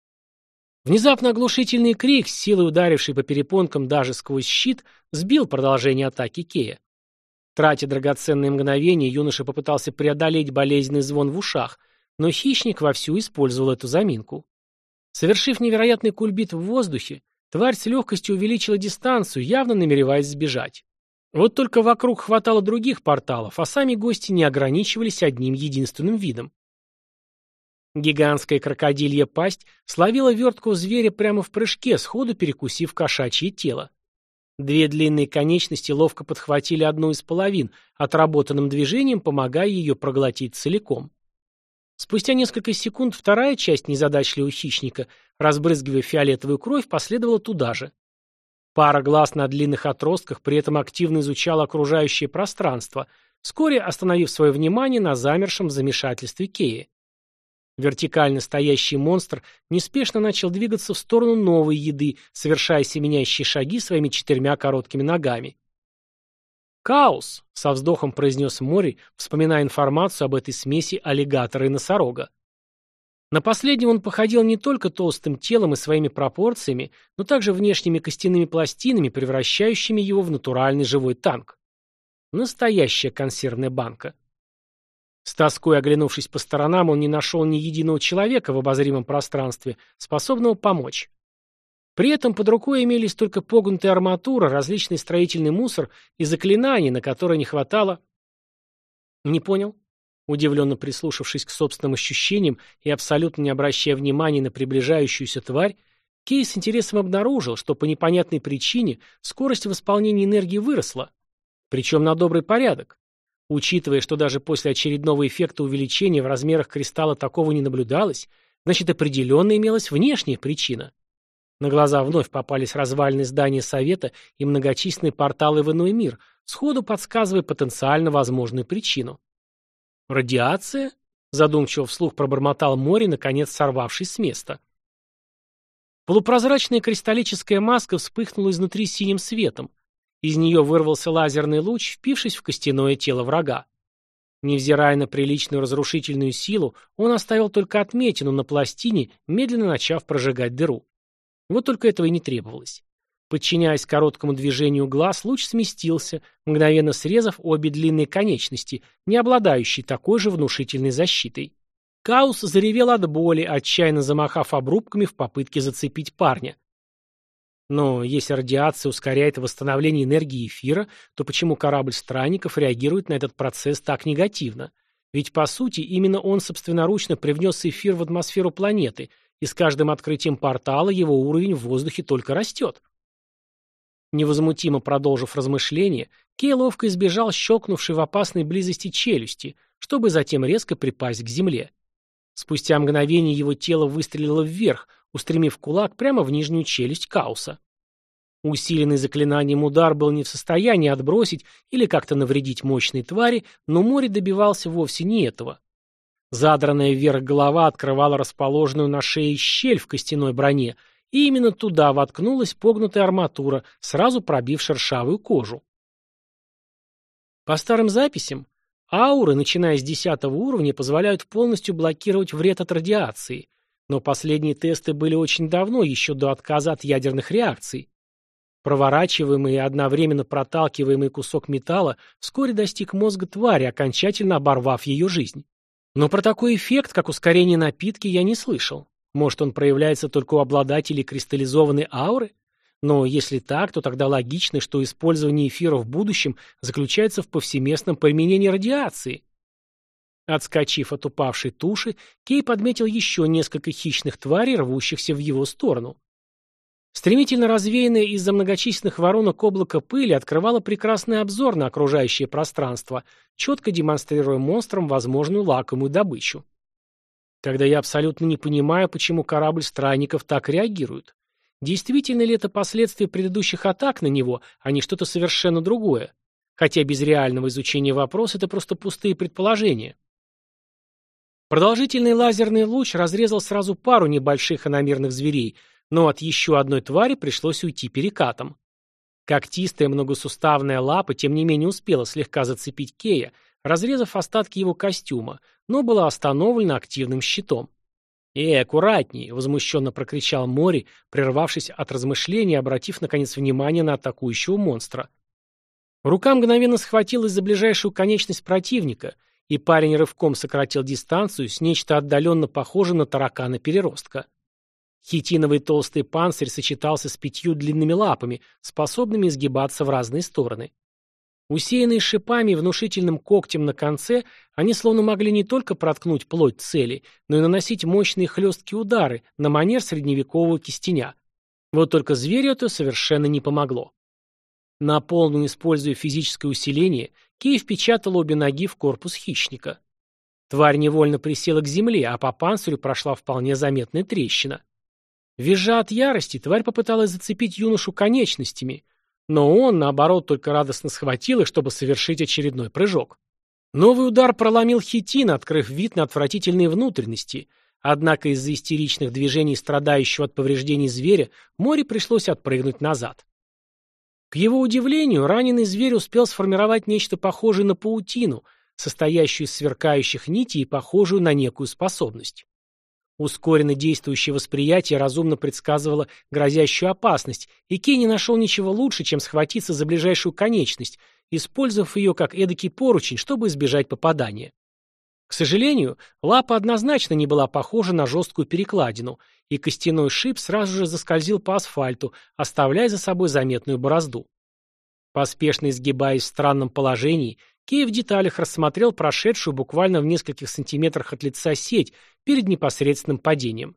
Внезапно оглушительный крик, силой ударивший по перепонкам даже сквозь щит, сбил продолжение атаки Кея. Тратя драгоценные мгновения, юноша попытался преодолеть болезненный звон в ушах, но хищник вовсю использовал эту заминку. Совершив невероятный кульбит в воздухе, тварь с легкостью увеличила дистанцию, явно намереваясь сбежать. Вот только вокруг хватало других порталов, а сами гости не ограничивались одним единственным видом. Гигантская крокодилья пасть словила вертку зверя прямо в прыжке, сходу перекусив кошачье тело. Две длинные конечности ловко подхватили одну из половин, отработанным движением помогая ее проглотить целиком. Спустя несколько секунд вторая часть незадачливого хищника, разбрызгивая фиолетовую кровь, последовала туда же. Пара глаз на длинных отростках при этом активно изучала окружающее пространство, вскоре остановив свое внимание на замершем в замешательстве Кее. Вертикально стоящий монстр неспешно начал двигаться в сторону новой еды, совершая семенящие шаги своими четырьмя короткими ногами. «Каус!» — со вздохом произнес Мори, вспоминая информацию об этой смеси аллигатора и носорога. На последнего он походил не только толстым телом и своими пропорциями, но также внешними костяными пластинами, превращающими его в натуральный живой танк. Настоящая консервная банка. С тоской оглянувшись по сторонам, он не нашел ни единого человека в обозримом пространстве, способного помочь. При этом под рукой имелись только погнутая арматура, различный строительный мусор и заклинания, на которые не хватало... Не понял. Удивленно прислушавшись к собственным ощущениям и абсолютно не обращая внимания на приближающуюся тварь, Кей с интересом обнаружил, что по непонятной причине скорость восполнения энергии выросла, причем на добрый порядок. Учитывая, что даже после очередного эффекта увеличения в размерах кристалла такого не наблюдалось, значит определенно имелась внешняя причина. На глаза вновь попались развалины здания Совета и многочисленные порталы в иной мир, сходу подсказывая потенциально возможную причину. «Радиация?» — задумчиво вслух пробормотал море, наконец сорвавшись с места. Полупрозрачная кристаллическая маска вспыхнула изнутри синим светом, из нее вырвался лазерный луч, впившись в костяное тело врага. Невзирая на приличную разрушительную силу, он оставил только отметину на пластине, медленно начав прожигать дыру. Вот только этого и не требовалось. Подчиняясь короткому движению глаз, луч сместился, мгновенно срезав обе длинные конечности, не обладающие такой же внушительной защитой. Каус заревел от боли, отчаянно замахав обрубками в попытке зацепить парня. Но если радиация ускоряет восстановление энергии эфира, то почему корабль странников реагирует на этот процесс так негативно? Ведь, по сути, именно он собственноручно привнес эфир в атмосферу планеты, и с каждым открытием портала его уровень в воздухе только растет. Невозмутимо продолжив размышления, Кей ловко избежал щелкнувшей в опасной близости челюсти, чтобы затем резко припасть к земле. Спустя мгновение его тело выстрелило вверх, устремив кулак прямо в нижнюю челюсть Кауса. Усиленный заклинанием удар был не в состоянии отбросить или как-то навредить мощной твари, но море добивался вовсе не этого. Задранная вверх голова открывала расположенную на шее щель в костяной броне, и именно туда воткнулась погнутая арматура, сразу пробив шершавую кожу. По старым записям, ауры, начиная с десятого уровня, позволяют полностью блокировать вред от радиации, но последние тесты были очень давно, еще до отказа от ядерных реакций. Проворачиваемый и одновременно проталкиваемый кусок металла вскоре достиг мозга твари, окончательно оборвав ее жизнь. Но про такой эффект, как ускорение напитки, я не слышал. Может, он проявляется только у обладателей кристаллизованной ауры? Но если так, то тогда логично, что использование эфира в будущем заключается в повсеместном применении радиации. Отскочив от упавшей туши, Кей подметил еще несколько хищных тварей, рвущихся в его сторону. Стремительно развеянное из-за многочисленных воронок облако пыли открывало прекрасный обзор на окружающее пространство, четко демонстрируя монстрам возможную лакомую добычу. Тогда я абсолютно не понимаю, почему корабль странников так реагирует. Действительно ли это последствия предыдущих атак на него, а не что-то совершенно другое? Хотя без реального изучения вопроса это просто пустые предположения. Продолжительный лазерный луч разрезал сразу пару небольших иномерных зверей, но от еще одной твари пришлось уйти перекатом. Когтистая многосуставная лапа, тем не менее, успела слегка зацепить Кея, разрезав остатки его костюма, но была остановлена активным щитом. «Эй, аккуратней!» — возмущенно прокричал Мори, прервавшись от размышлений обратив, наконец, внимание на атакующего монстра. Рука мгновенно схватилась за ближайшую конечность противника — и парень рывком сократил дистанцию с нечто отдаленно похожим на таракана-переростка. Хитиновый толстый панцирь сочетался с пятью длинными лапами, способными изгибаться в разные стороны. Усеянные шипами и внушительным когтем на конце, они словно могли не только проткнуть плоть цели, но и наносить мощные хлесткие удары на манер средневекового кистеня. Вот только зверю это совершенно не помогло. На полную используя физическое усиление, Кей впечатал обе ноги в корпус хищника. Тварь невольно присела к земле, а по панцирю прошла вполне заметная трещина. Визжа от ярости, тварь попыталась зацепить юношу конечностями, но он, наоборот, только радостно схватил их, чтобы совершить очередной прыжок. Новый удар проломил хитин, открыв вид на отвратительные внутренности, Однако из-за истеричных движений страдающего от повреждений зверя море пришлось отпрыгнуть назад. К его удивлению, раненый зверь успел сформировать нечто похожее на паутину, состоящую из сверкающих нитей и похожую на некую способность. Ускоренно действующее восприятие разумно предсказывало грозящую опасность, и Кей не нашел ничего лучше, чем схватиться за ближайшую конечность, использовав ее как эдакий поручень, чтобы избежать попадания. К сожалению, лапа однозначно не была похожа на жесткую перекладину, и костяной шип сразу же заскользил по асфальту, оставляя за собой заметную борозду. Поспешно изгибаясь в странном положении, Кей в деталях рассмотрел прошедшую буквально в нескольких сантиметрах от лица сеть перед непосредственным падением.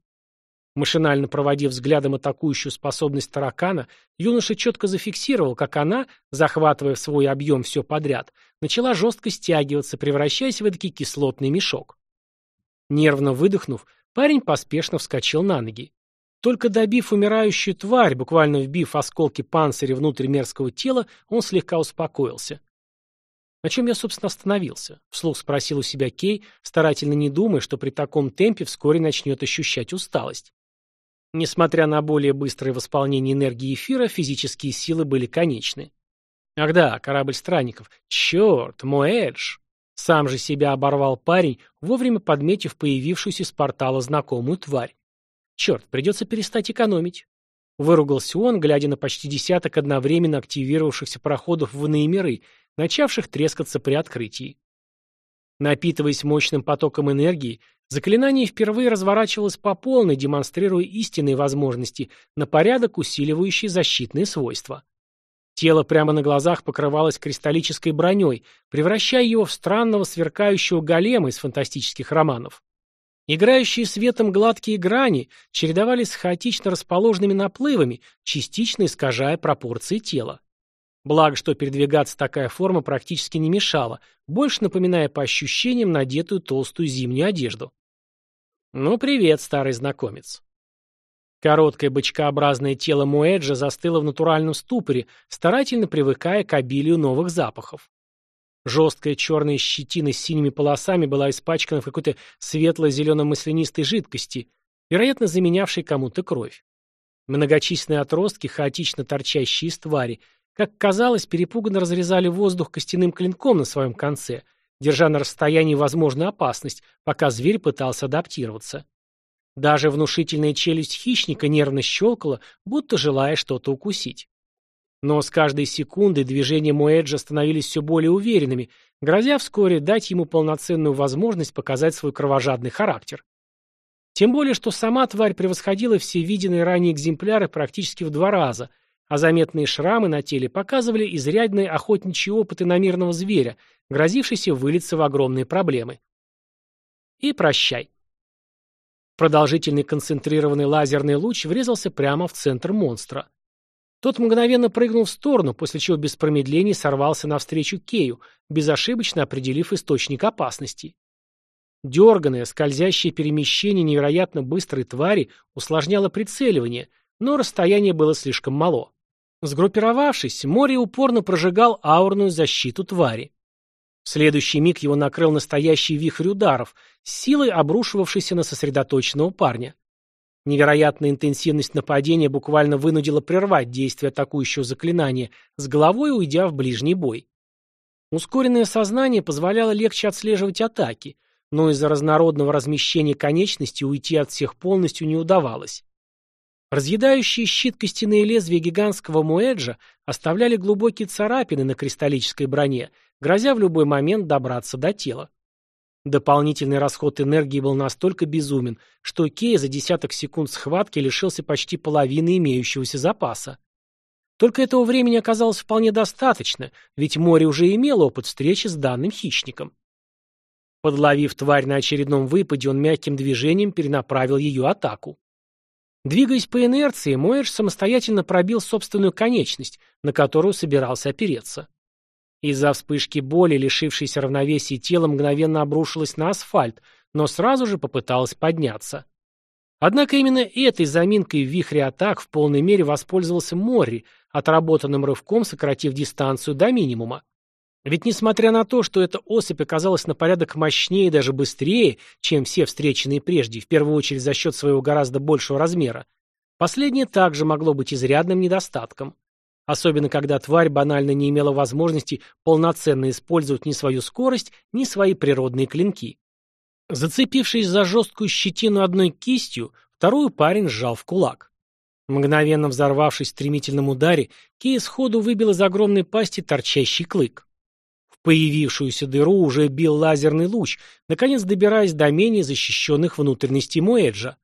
Машинально проводив взглядом атакующую способность таракана, юноша четко зафиксировал, как она, захватывая в свой объем все подряд, начала жестко стягиваться, превращаясь в эдакий кислотный мешок. Нервно выдохнув, парень поспешно вскочил на ноги. Только добив умирающую тварь, буквально вбив осколки панциря внутрь мерзкого тела, он слегка успокоился. На чем я, собственно, остановился? Вслух спросил у себя Кей, старательно не думая, что при таком темпе вскоре начнет ощущать усталость. Несмотря на более быстрое восполнение энергии эфира, физические силы были конечны. Ах да, корабль странников. Черт, мой Эдж! Сам же себя оборвал парень, вовремя подметив появившуюся из портала знакомую тварь. Черт, придется перестать экономить. Выругался он, глядя на почти десяток одновременно активировавшихся проходов в иные миры, начавших трескаться при открытии. Напитываясь мощным потоком энергии, заклинание впервые разворачивалось по полной, демонстрируя истинные возможности, на порядок усиливающие защитные свойства. Тело прямо на глазах покрывалось кристаллической броней, превращая его в странного сверкающего голема из фантастических романов. Играющие светом гладкие грани чередовались с хаотично расположенными наплывами, частично искажая пропорции тела. Благо, что передвигаться такая форма практически не мешала, больше напоминая по ощущениям надетую толстую зимнюю одежду. «Ну, привет, старый знакомец». Короткое бычкообразное тело Муэджа застыло в натуральном ступоре, старательно привыкая к обилию новых запахов. Жесткая черная щетина с синими полосами была испачкана в какой-то светло-зелено-маслянистой жидкости, вероятно, заменявшей кому-то кровь. Многочисленные отростки, хаотично торчащие из твари, как казалось, перепуганно разрезали воздух костяным клинком на своем конце, держа на расстоянии возможную опасность, пока зверь пытался адаптироваться. Даже внушительная челюсть хищника нервно щелкала, будто желая что-то укусить. Но с каждой секундой движения Муэджа становились все более уверенными, грозя вскоре дать ему полноценную возможность показать свой кровожадный характер. Тем более, что сама тварь превосходила все виденные ранее экземпляры практически в два раза – а заметные шрамы на теле показывали изрядные охотничьи опыты на мирного зверя, грозившийся вылиться в огромные проблемы. И прощай. Продолжительный концентрированный лазерный луч врезался прямо в центр монстра. Тот мгновенно прыгнул в сторону, после чего без промедлений сорвался навстречу Кею, безошибочно определив источник опасности. Дерганное, скользящее перемещение невероятно быстрой твари усложняло прицеливание, но расстояние было слишком мало. Сгруппировавшись, море упорно прожигал аурную защиту твари. В следующий миг его накрыл настоящий вихрь ударов, с силой обрушивавшийся на сосредоточенного парня. Невероятная интенсивность нападения буквально вынудила прервать действие атакующего заклинания, с головой уйдя в ближний бой. Ускоренное сознание позволяло легче отслеживать атаки, но из-за разнородного размещения конечностей уйти от всех полностью не удавалось. Разъедающие щит костяные лезвия гигантского муэджа оставляли глубокие царапины на кристаллической броне, грозя в любой момент добраться до тела. Дополнительный расход энергии был настолько безумен, что Кей за десяток секунд схватки лишился почти половины имеющегося запаса. Только этого времени оказалось вполне достаточно, ведь море уже имело опыт встречи с данным хищником. Подловив тварь на очередном выпаде, он мягким движением перенаправил ее атаку. Двигаясь по инерции, Моэш самостоятельно пробил собственную конечность, на которую собирался опереться. Из-за вспышки боли, лишившейся равновесия тело мгновенно обрушилось на асфальт, но сразу же попыталось подняться. Однако именно этой заминкой в вихре атак в полной мере воспользовался Морри, отработанным рывком сократив дистанцию до минимума. Ведь несмотря на то, что эта особь оказалась на порядок мощнее и даже быстрее, чем все встреченные прежде, в первую очередь за счет своего гораздо большего размера, последнее также могло быть изрядным недостатком. Особенно когда тварь банально не имела возможности полноценно использовать ни свою скорость, ни свои природные клинки. Зацепившись за жесткую щетину одной кистью, вторую парень сжал в кулак. Мгновенно взорвавшись в стремительном ударе, Кей сходу выбил из огромной пасти торчащий клык появившуюся дыру уже бил лазерный луч, наконец добираясь до менее защищенных внутренностей Муэджа.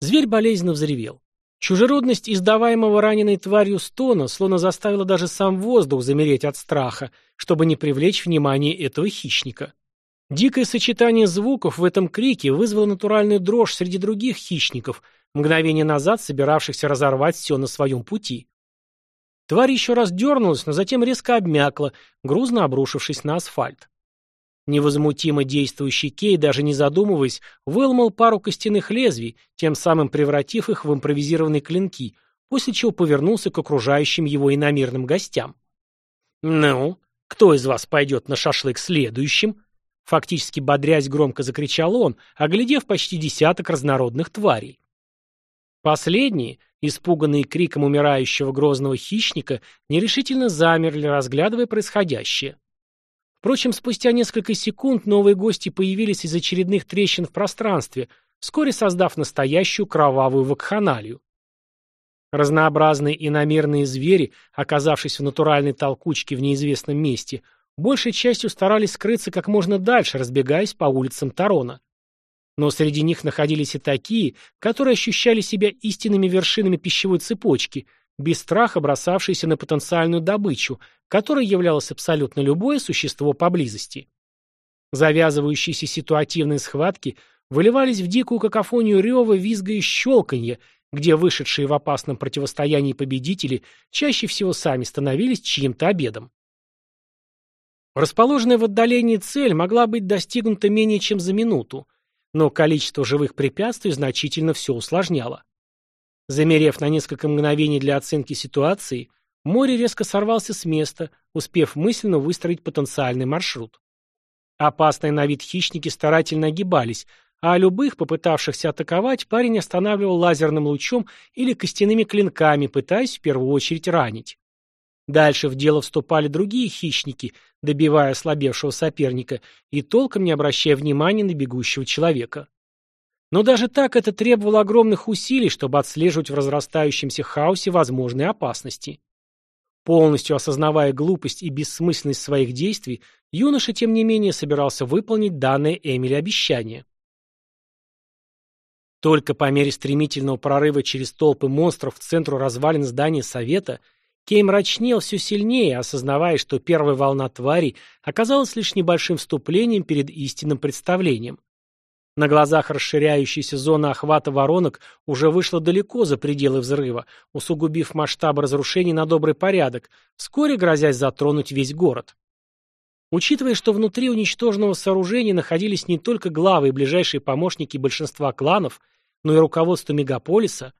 Зверь болезненно взревел. Чужеродность издаваемого раненой тварью стона словно заставила даже сам воздух замереть от страха, чтобы не привлечь внимание этого хищника. Дикое сочетание звуков в этом крике вызвало натуральную дрожь среди других хищников, мгновение назад собиравшихся разорвать все на своем пути. Тварь еще раз дернулась, но затем резко обмякла, грузно обрушившись на асфальт. Невозмутимо действующий Кей, даже не задумываясь, выломал пару костяных лезвий, тем самым превратив их в импровизированные клинки, после чего повернулся к окружающим его иномирным гостям. «Ну, кто из вас пойдет на шашлык следующим?» Фактически бодрясь громко закричал он, оглядев почти десяток разнородных тварей. Последние, испуганные криком умирающего грозного хищника, нерешительно замерли, разглядывая происходящее. Впрочем, спустя несколько секунд новые гости появились из очередных трещин в пространстве, вскоре создав настоящую кровавую вакханалию. Разнообразные иномерные звери, оказавшись в натуральной толкучке в неизвестном месте, большей частью старались скрыться как можно дальше, разбегаясь по улицам Тарона. Но среди них находились и такие, которые ощущали себя истинными вершинами пищевой цепочки, без страха бросавшиеся на потенциальную добычу, которой являлось абсолютно любое существо поблизости. Завязывающиеся ситуативные схватки выливались в дикую какофонию рева, визга и щелканья, где вышедшие в опасном противостоянии победители чаще всего сами становились чьим-то обедом. Расположенная в отдалении цель могла быть достигнута менее чем за минуту, но количество живых препятствий значительно все усложняло. Замерев на несколько мгновений для оценки ситуации, море резко сорвался с места, успев мысленно выстроить потенциальный маршрут. Опасные на вид хищники старательно огибались, а любых, попытавшихся атаковать, парень останавливал лазерным лучом или костяными клинками, пытаясь в первую очередь ранить. Дальше в дело вступали другие хищники, добивая ослабевшего соперника и толком не обращая внимания на бегущего человека. Но даже так это требовало огромных усилий, чтобы отслеживать в разрастающемся хаосе возможные опасности. Полностью осознавая глупость и бессмысленность своих действий, юноша, тем не менее, собирался выполнить данное Эмили обещание. Только по мере стремительного прорыва через толпы монстров в центру развалин здания Совета – Кей мрачнел все сильнее, осознавая, что первая волна тварей оказалась лишь небольшим вступлением перед истинным представлением. На глазах расширяющаяся зона охвата воронок уже вышла далеко за пределы взрыва, усугубив масштаб разрушений на добрый порядок, вскоре грозясь затронуть весь город. Учитывая, что внутри уничтоженного сооружения находились не только главы и ближайшие помощники большинства кланов, но и руководство мегаполиса,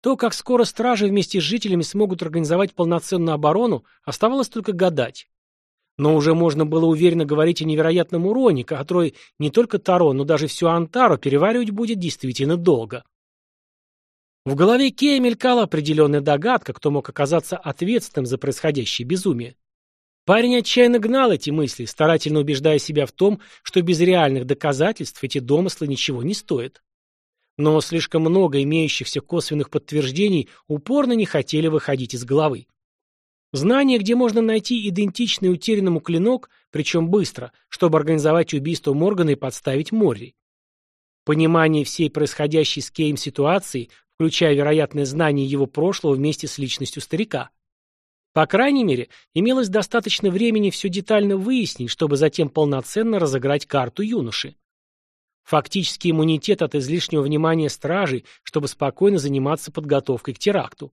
то, как скоро стражи вместе с жителями смогут организовать полноценную оборону, оставалось только гадать. Но уже можно было уверенно говорить о невероятном уроне, который не только Таро, но даже всю Антару переваривать будет действительно долго. В голове Кея мелькала определенная догадка, кто мог оказаться ответственным за происходящее безумие. Парень отчаянно гнал эти мысли, старательно убеждая себя в том, что без реальных доказательств эти домыслы ничего не стоят но слишком много имеющихся косвенных подтверждений упорно не хотели выходить из головы. Знание, где можно найти идентичный утерянному клинок, причем быстро, чтобы организовать убийство Моргана и подставить Морри. Понимание всей происходящей с Кейм ситуации, включая вероятное знание его прошлого вместе с личностью старика. По крайней мере, имелось достаточно времени все детально выяснить, чтобы затем полноценно разыграть карту юноши. Фактический иммунитет от излишнего внимания стражей, чтобы спокойно заниматься подготовкой к теракту.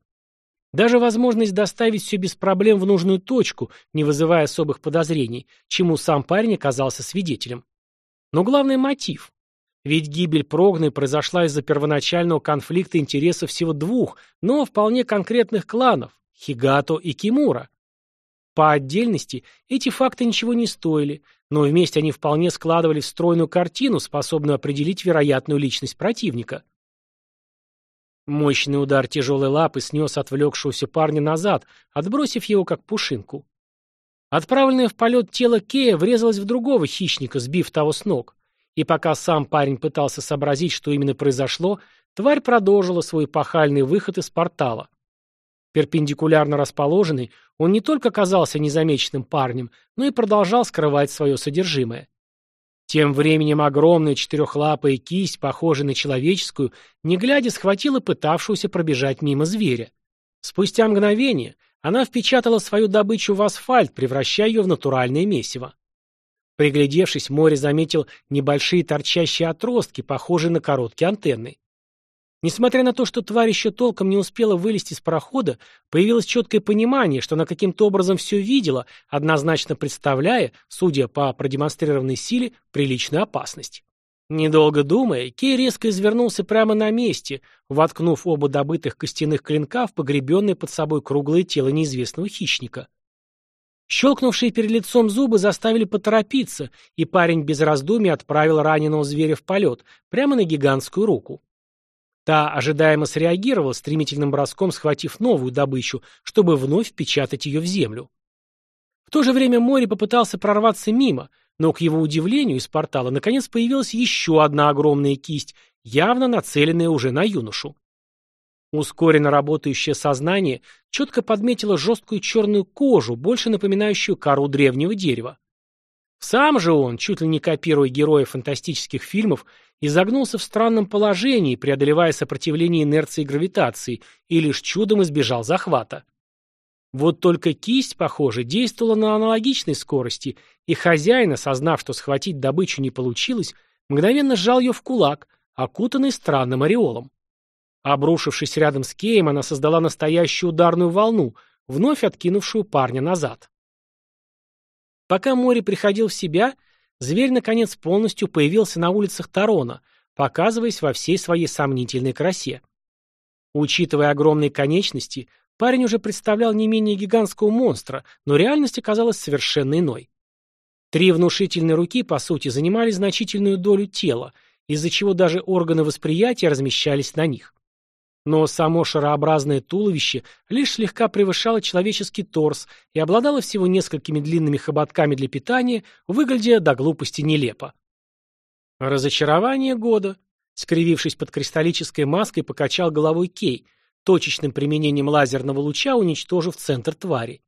Даже возможность доставить все без проблем в нужную точку, не вызывая особых подозрений, чему сам парень оказался свидетелем. Но главный мотив. Ведь гибель Прогны произошла из-за первоначального конфликта интересов всего двух, но вполне конкретных кланов – Хигато и Кимура. По отдельности эти факты ничего не стоили, но вместе они вполне складывали в стройную картину, способную определить вероятную личность противника. Мощный удар тяжелой лапы снес отвлекшегося парня назад, отбросив его как пушинку. Отправленное в полет тело Кея врезалось в другого хищника, сбив того с ног. И пока сам парень пытался сообразить, что именно произошло, тварь продолжила свой пахальный выход из портала. Перпендикулярно расположенный, он не только казался незамеченным парнем, но и продолжал скрывать свое содержимое. Тем временем огромная четырехлапая кисть, похожая на человеческую, не глядя схватила пытавшуюся пробежать мимо зверя. Спустя мгновение она впечатала свою добычу в асфальт, превращая ее в натуральное месиво. Приглядевшись, море заметил небольшие торчащие отростки, похожие на короткие антенны. Несмотря на то, что тварь еще толком не успела вылезти из прохода, появилось четкое понимание, что она каким-то образом все видела, однозначно представляя, судя по продемонстрированной силе, приличную опасность. Недолго думая, Кей резко извернулся прямо на месте, воткнув оба добытых костяных клинка в погребенное под собой круглое тело неизвестного хищника. Щелкнувшие перед лицом зубы заставили поторопиться, и парень без раздумий отправил раненого зверя в полет, прямо на гигантскую руку. Та ожидаемо среагировала, стремительным броском схватив новую добычу, чтобы вновь впечатать ее в землю. В то же время море попытался прорваться мимо, но, к его удивлению, из портала наконец появилась еще одна огромная кисть, явно нацеленная уже на юношу. Ускоренно работающее сознание четко подметило жесткую черную кожу, больше напоминающую кору древнего дерева. Сам же он, чуть ли не копируя героя фантастических фильмов, изогнулся в странном положении, преодолевая сопротивление инерции гравитации, и лишь чудом избежал захвата. Вот только кисть, похоже, действовала на аналогичной скорости, и хозяин, осознав, что схватить добычу не получилось, мгновенно сжал ее в кулак, окутанный странным ореолом. Обрушившись рядом с Кеем, она создала настоящую ударную волну, вновь откинувшую парня назад. Пока море приходил в себя, зверь, наконец, полностью появился на улицах Тарона, показываясь во всей своей сомнительной красе. Учитывая огромные конечности, парень уже представлял не менее гигантского монстра, но реальность оказалась совершенно иной. Три внушительные руки, по сути, занимали значительную долю тела, из-за чего даже органы восприятия размещались на них. Но само шарообразное туловище лишь слегка превышало человеческий торс и обладало всего несколькими длинными хоботками для питания, выглядя до глупости нелепо. Разочарование года. Скривившись под кристаллической маской, покачал головой Кей, точечным применением лазерного луча уничтожив центр твари.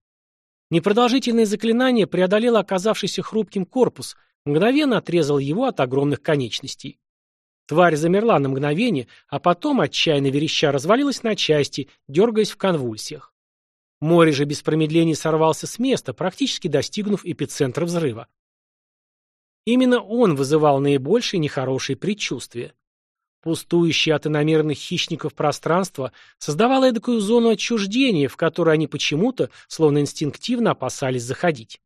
Непродолжительное заклинание преодолело оказавшийся хрупким корпус, мгновенно отрезал его от огромных конечностей. Тварь замерла на мгновение, а потом, отчаянно вереща, развалилась на части, дергаясь в конвульсиях. Море же без промедлений сорвался с места, практически достигнув эпицентра взрыва. Именно он вызывал наибольшие нехорошие предчувствия. Пустующее от иномерных хищников пространство создавало эдакую зону отчуждения, в которую они почему-то, словно инстинктивно, опасались заходить.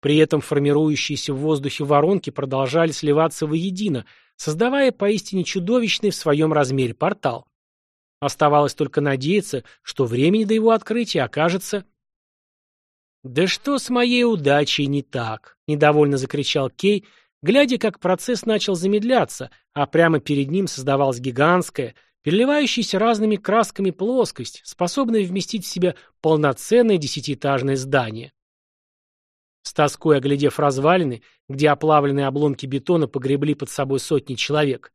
При этом формирующиеся в воздухе воронки продолжали сливаться воедино, создавая поистине чудовищный в своем размере портал. Оставалось только надеяться, что времени до его открытия окажется... «Да что с моей удачей не так?» — недовольно закричал Кей, глядя, как процесс начал замедляться, а прямо перед ним создавалась гигантская, переливающаяся разными красками плоскость, способная вместить в себя полноценное десятиэтажное здание. С тоской оглядев развалины, где оплавленные обломки бетона погребли под собой сотни человек,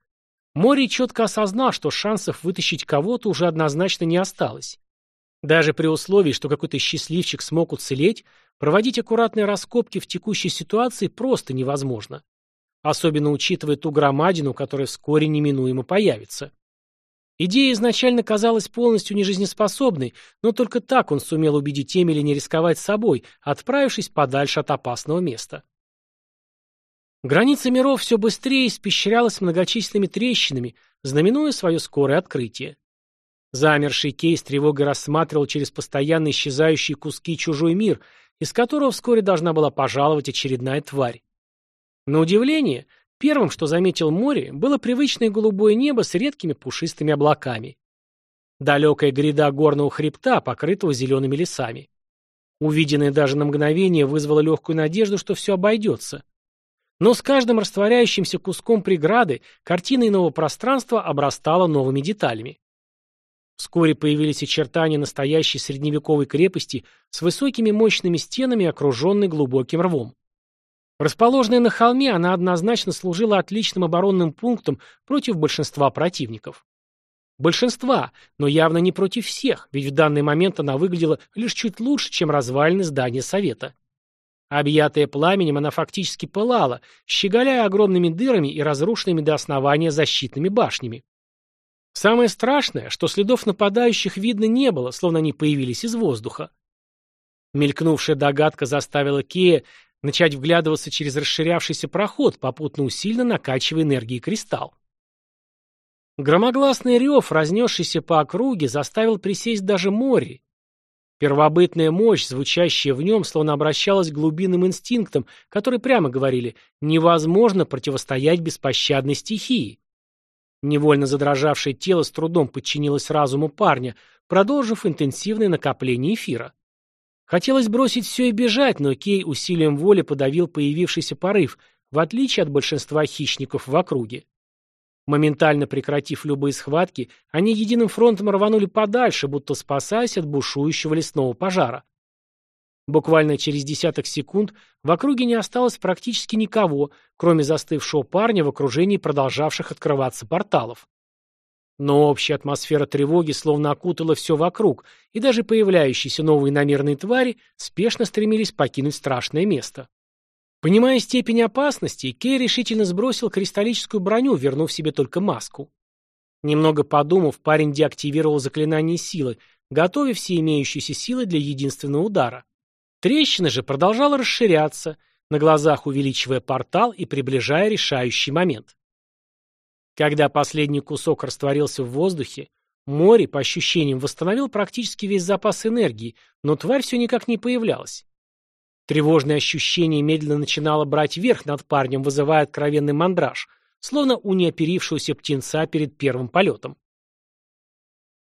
Мори четко осознал, что шансов вытащить кого-то уже однозначно не осталось. Даже при условии, что какой-то счастливчик смог уцелеть, проводить аккуратные раскопки в текущей ситуации просто невозможно. Особенно учитывая ту громадину, которая вскоре неминуемо появится. Идея изначально казалась полностью нежизнеспособной, но только так он сумел убедить Эмили не рисковать собой, отправившись подальше от опасного места. Граница миров все быстрее испещрялась многочисленными трещинами, знаменуя свое скорое открытие. Замерший Кей с тревогой рассматривал через постоянно исчезающие куски чужой мир, из которого вскоре должна была пожаловать очередная тварь. На удивление, Первым, что заметил море, было привычное голубое небо с редкими пушистыми облаками. Далекая гряда горного хребта, покрытого зелеными лесами. Увиденное даже на мгновение вызвало легкую надежду, что все обойдется. Но с каждым растворяющимся куском преграды картина иного пространства обрастала новыми деталями. Вскоре появились очертания настоящей средневековой крепости с высокими мощными стенами, окруженной глубоким рвом. Расположенная на холме, она однозначно служила отличным оборонным пунктом против большинства противников. Большинства, но явно не против всех, ведь в данный момент она выглядела лишь чуть лучше, чем развалины здания Совета. Объятая пламенем, она фактически пылала, щеголяя огромными дырами и разрушенными до основания защитными башнями. Самое страшное, что следов нападающих видно не было, словно они появились из воздуха. Мелькнувшая догадка заставила Кея начать вглядываться через расширявшийся проход, попутно усиленно накачивая энергией кристалл. Громогласный рев, разнесшийся по округе, заставил присесть даже море. Первобытная мощь, звучащая в нем, словно обращалась к глубинным инстинктам, которые прямо говорили «невозможно противостоять беспощадной стихии». Невольно задрожавшее тело с трудом подчинилось разуму парня, продолжив интенсивное накопление эфира. Хотелось бросить все и бежать, но Кей усилием воли подавил появившийся порыв, в отличие от большинства хищников в округе. Моментально прекратив любые схватки, они единым фронтом рванули подальше, будто спасаясь от бушующего лесного пожара. Буквально через десяток секунд в округе не осталось практически никого, кроме застывшего парня в окружении продолжавших открываться порталов. Но общая атмосфера тревоги словно окутала все вокруг, и даже появляющиеся новые намерные твари спешно стремились покинуть страшное место. Понимая степень опасности, Кей решительно сбросил кристаллическую броню, вернув себе только маску. Немного подумав, парень деактивировал заклинание силы, готовя все имеющиеся силы для единственного удара. Трещина же продолжала расширяться, на глазах увеличивая портал и приближая решающий момент. Когда последний кусок растворился в воздухе, море, по ощущениям, восстановил практически весь запас энергии, но тварь все никак не появлялась. Тревожное ощущение медленно начинало брать верх над парнем, вызывая откровенный мандраж, словно у неоперившегося птенца перед первым полетом.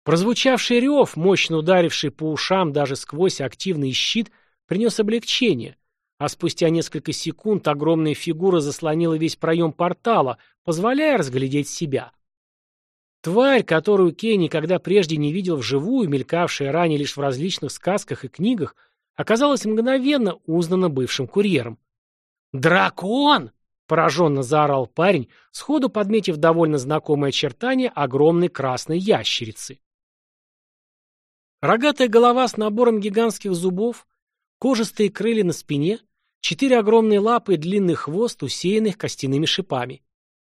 Прозвучавший рев, мощно ударивший по ушам даже сквозь активный щит, принес облегчение, а спустя несколько секунд огромная фигура заслонила весь проем портала, позволяя разглядеть себя. Тварь, которую Кей никогда прежде не видел вживую, мелькавшая ранее лишь в различных сказках и книгах, оказалась мгновенно узнана бывшим курьером. «Дракон!» — пораженно заорал парень, сходу подметив довольно знакомое очертание огромной красной ящерицы. Рогатая голова с набором гигантских зубов, кожистые крылья на спине — Четыре огромные лапы и длинный хвост, усеянных костяными шипами.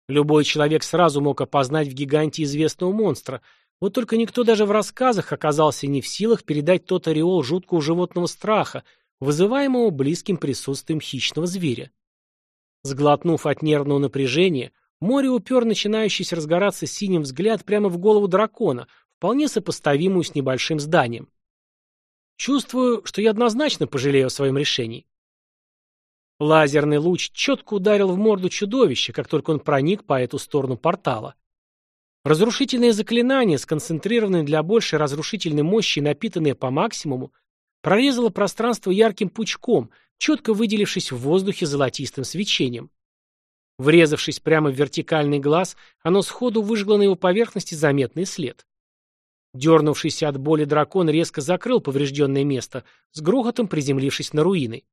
Любой человек сразу мог опознать в гиганте известного монстра, вот только никто даже в рассказах оказался не в силах передать тот ореол жуткого животного страха, вызываемого близким присутствием хищного зверя. Сглотнув от нервного напряжения, море упер начинающийся разгораться синим взгляд прямо в голову дракона, вполне сопоставимую с небольшим зданием. Чувствую, что я однозначно пожалею о своем решении. Лазерный луч четко ударил в морду чудовища, как только он проник по эту сторону портала. Разрушительное заклинание, сконцентрированное для большей разрушительной мощи и напитанное по максимуму, прорезало пространство ярким пучком, четко выделившись в воздухе золотистым свечением. Врезавшись прямо в вертикальный глаз, оно сходу выжгло на его поверхности заметный след. Дернувшийся от боли дракон резко закрыл поврежденное место, с грохотом приземлившись на руины.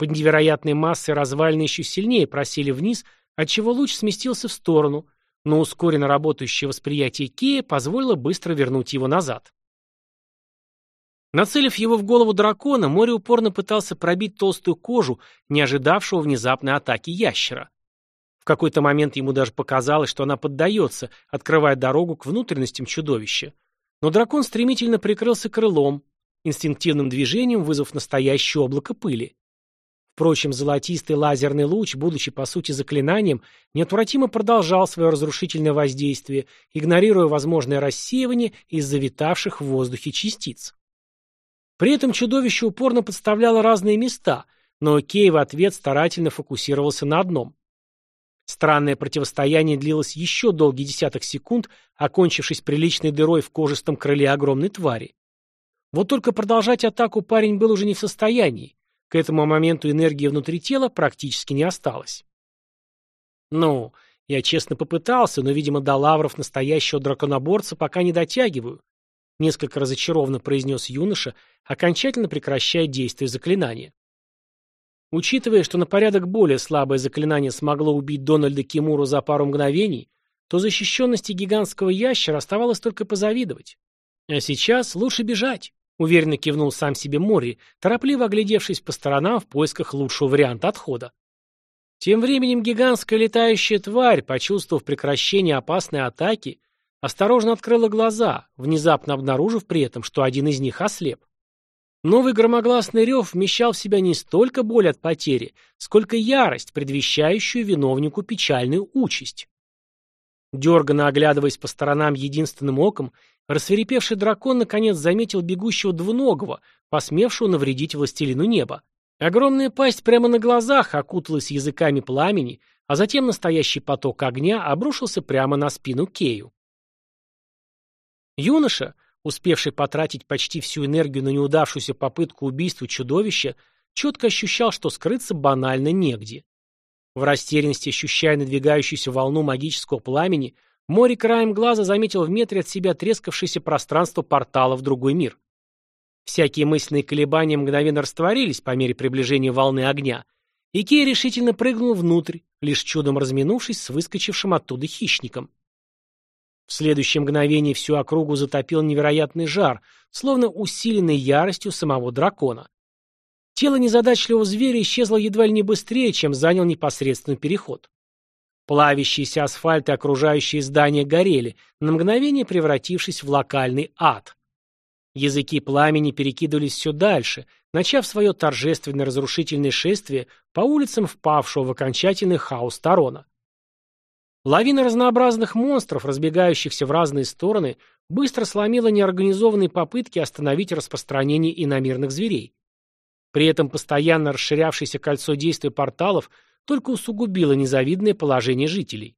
Под невероятной массой развалины еще сильнее просели вниз, отчего луч сместился в сторону, но ускоренно работающее восприятие Кея позволило быстро вернуть его назад. Нацелив его в голову дракона, море упорно пытался пробить толстую кожу, не ожидавшего внезапной атаки ящера. В какой-то момент ему даже показалось, что она поддается, открывая дорогу к внутренностям чудовища. Но дракон стремительно прикрылся крылом, инстинктивным движением вызвав настоящее облако пыли. Впрочем, золотистый лазерный луч, будучи по сути заклинанием, неотвратимо продолжал свое разрушительное воздействие, игнорируя возможное рассеивание из завитавших в воздухе частиц. При этом чудовище упорно подставляло разные места, но Кей в ответ старательно фокусировался на одном. Странное противостояние длилось еще долгий десяток секунд, окончившись приличной дырой в кожистом крыле огромной твари. Вот только продолжать атаку парень был уже не в состоянии. К этому моменту энергии внутри тела практически не осталось. Ну, я честно попытался, но, видимо, до лавров настоящего драконоборца пока не дотягиваю. Несколько разочарованно произнес юноша, окончательно прекращая действие заклинания. Учитывая, что на порядок более слабое заклинание смогло убить Дональда Кимуру за пару мгновений, то защищенности гигантского ящера оставалось только позавидовать. А сейчас лучше бежать. Уверенно кивнул сам себе Мори, торопливо оглядевшись по сторонам в поисках лучшего варианта отхода. Тем временем гигантская летающая тварь, почувствовав прекращение опасной атаки, осторожно открыла глаза, внезапно обнаружив при этом, что один из них ослеп. Новый громогласный рев вмещал в себя не столько боль от потери, сколько ярость, предвещающую виновнику печальную участь. Дерганно оглядываясь по сторонам единственным оком, Рассверепевший дракон наконец заметил бегущего двуногого, посмевшего навредить властелину неба. Огромная пасть прямо на глазах окуталась языками пламени, а затем настоящий поток огня обрушился прямо на спину Кею. Юноша, успевший потратить почти всю энергию на неудавшуюся попытку убийства чудовища, четко ощущал, что скрыться банально негде. В растерянности, ощущая надвигающуюся волну магического пламени, Мори краем глаза заметил в метре от себя трескавшееся пространство портала в другой мир. Всякие мысленные колебания мгновенно растворились по мере приближения волны огня, и Кей решительно прыгнул внутрь, лишь чудом разминувшись с выскочившим оттуда хищником. В следующее мгновение всю округу затопил невероятный жар, словно усиленный яростью самого дракона. Тело незадачливого зверя исчезло едва ли не быстрее, чем занял непосредственный переход. Плавящийся асфальт и окружающие здания горели, на мгновение превратившись в локальный ад. Языки пламени перекидывались все дальше, начав свое торжественное разрушительное шествие по улицам впавшего в окончательный хаос Тарона. Лавина разнообразных монстров, разбегающихся в разные стороны, быстро сломила неорганизованные попытки остановить распространение иномирных зверей. При этом постоянно расширявшееся кольцо действия порталов – только усугубило незавидное положение жителей.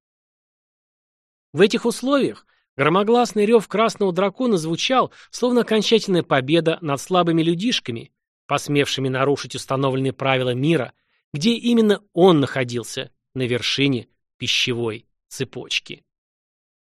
В этих условиях громогласный рев красного дракона звучал, словно окончательная победа над слабыми людишками, посмевшими нарушить установленные правила мира, где именно он находился, на вершине пищевой цепочки.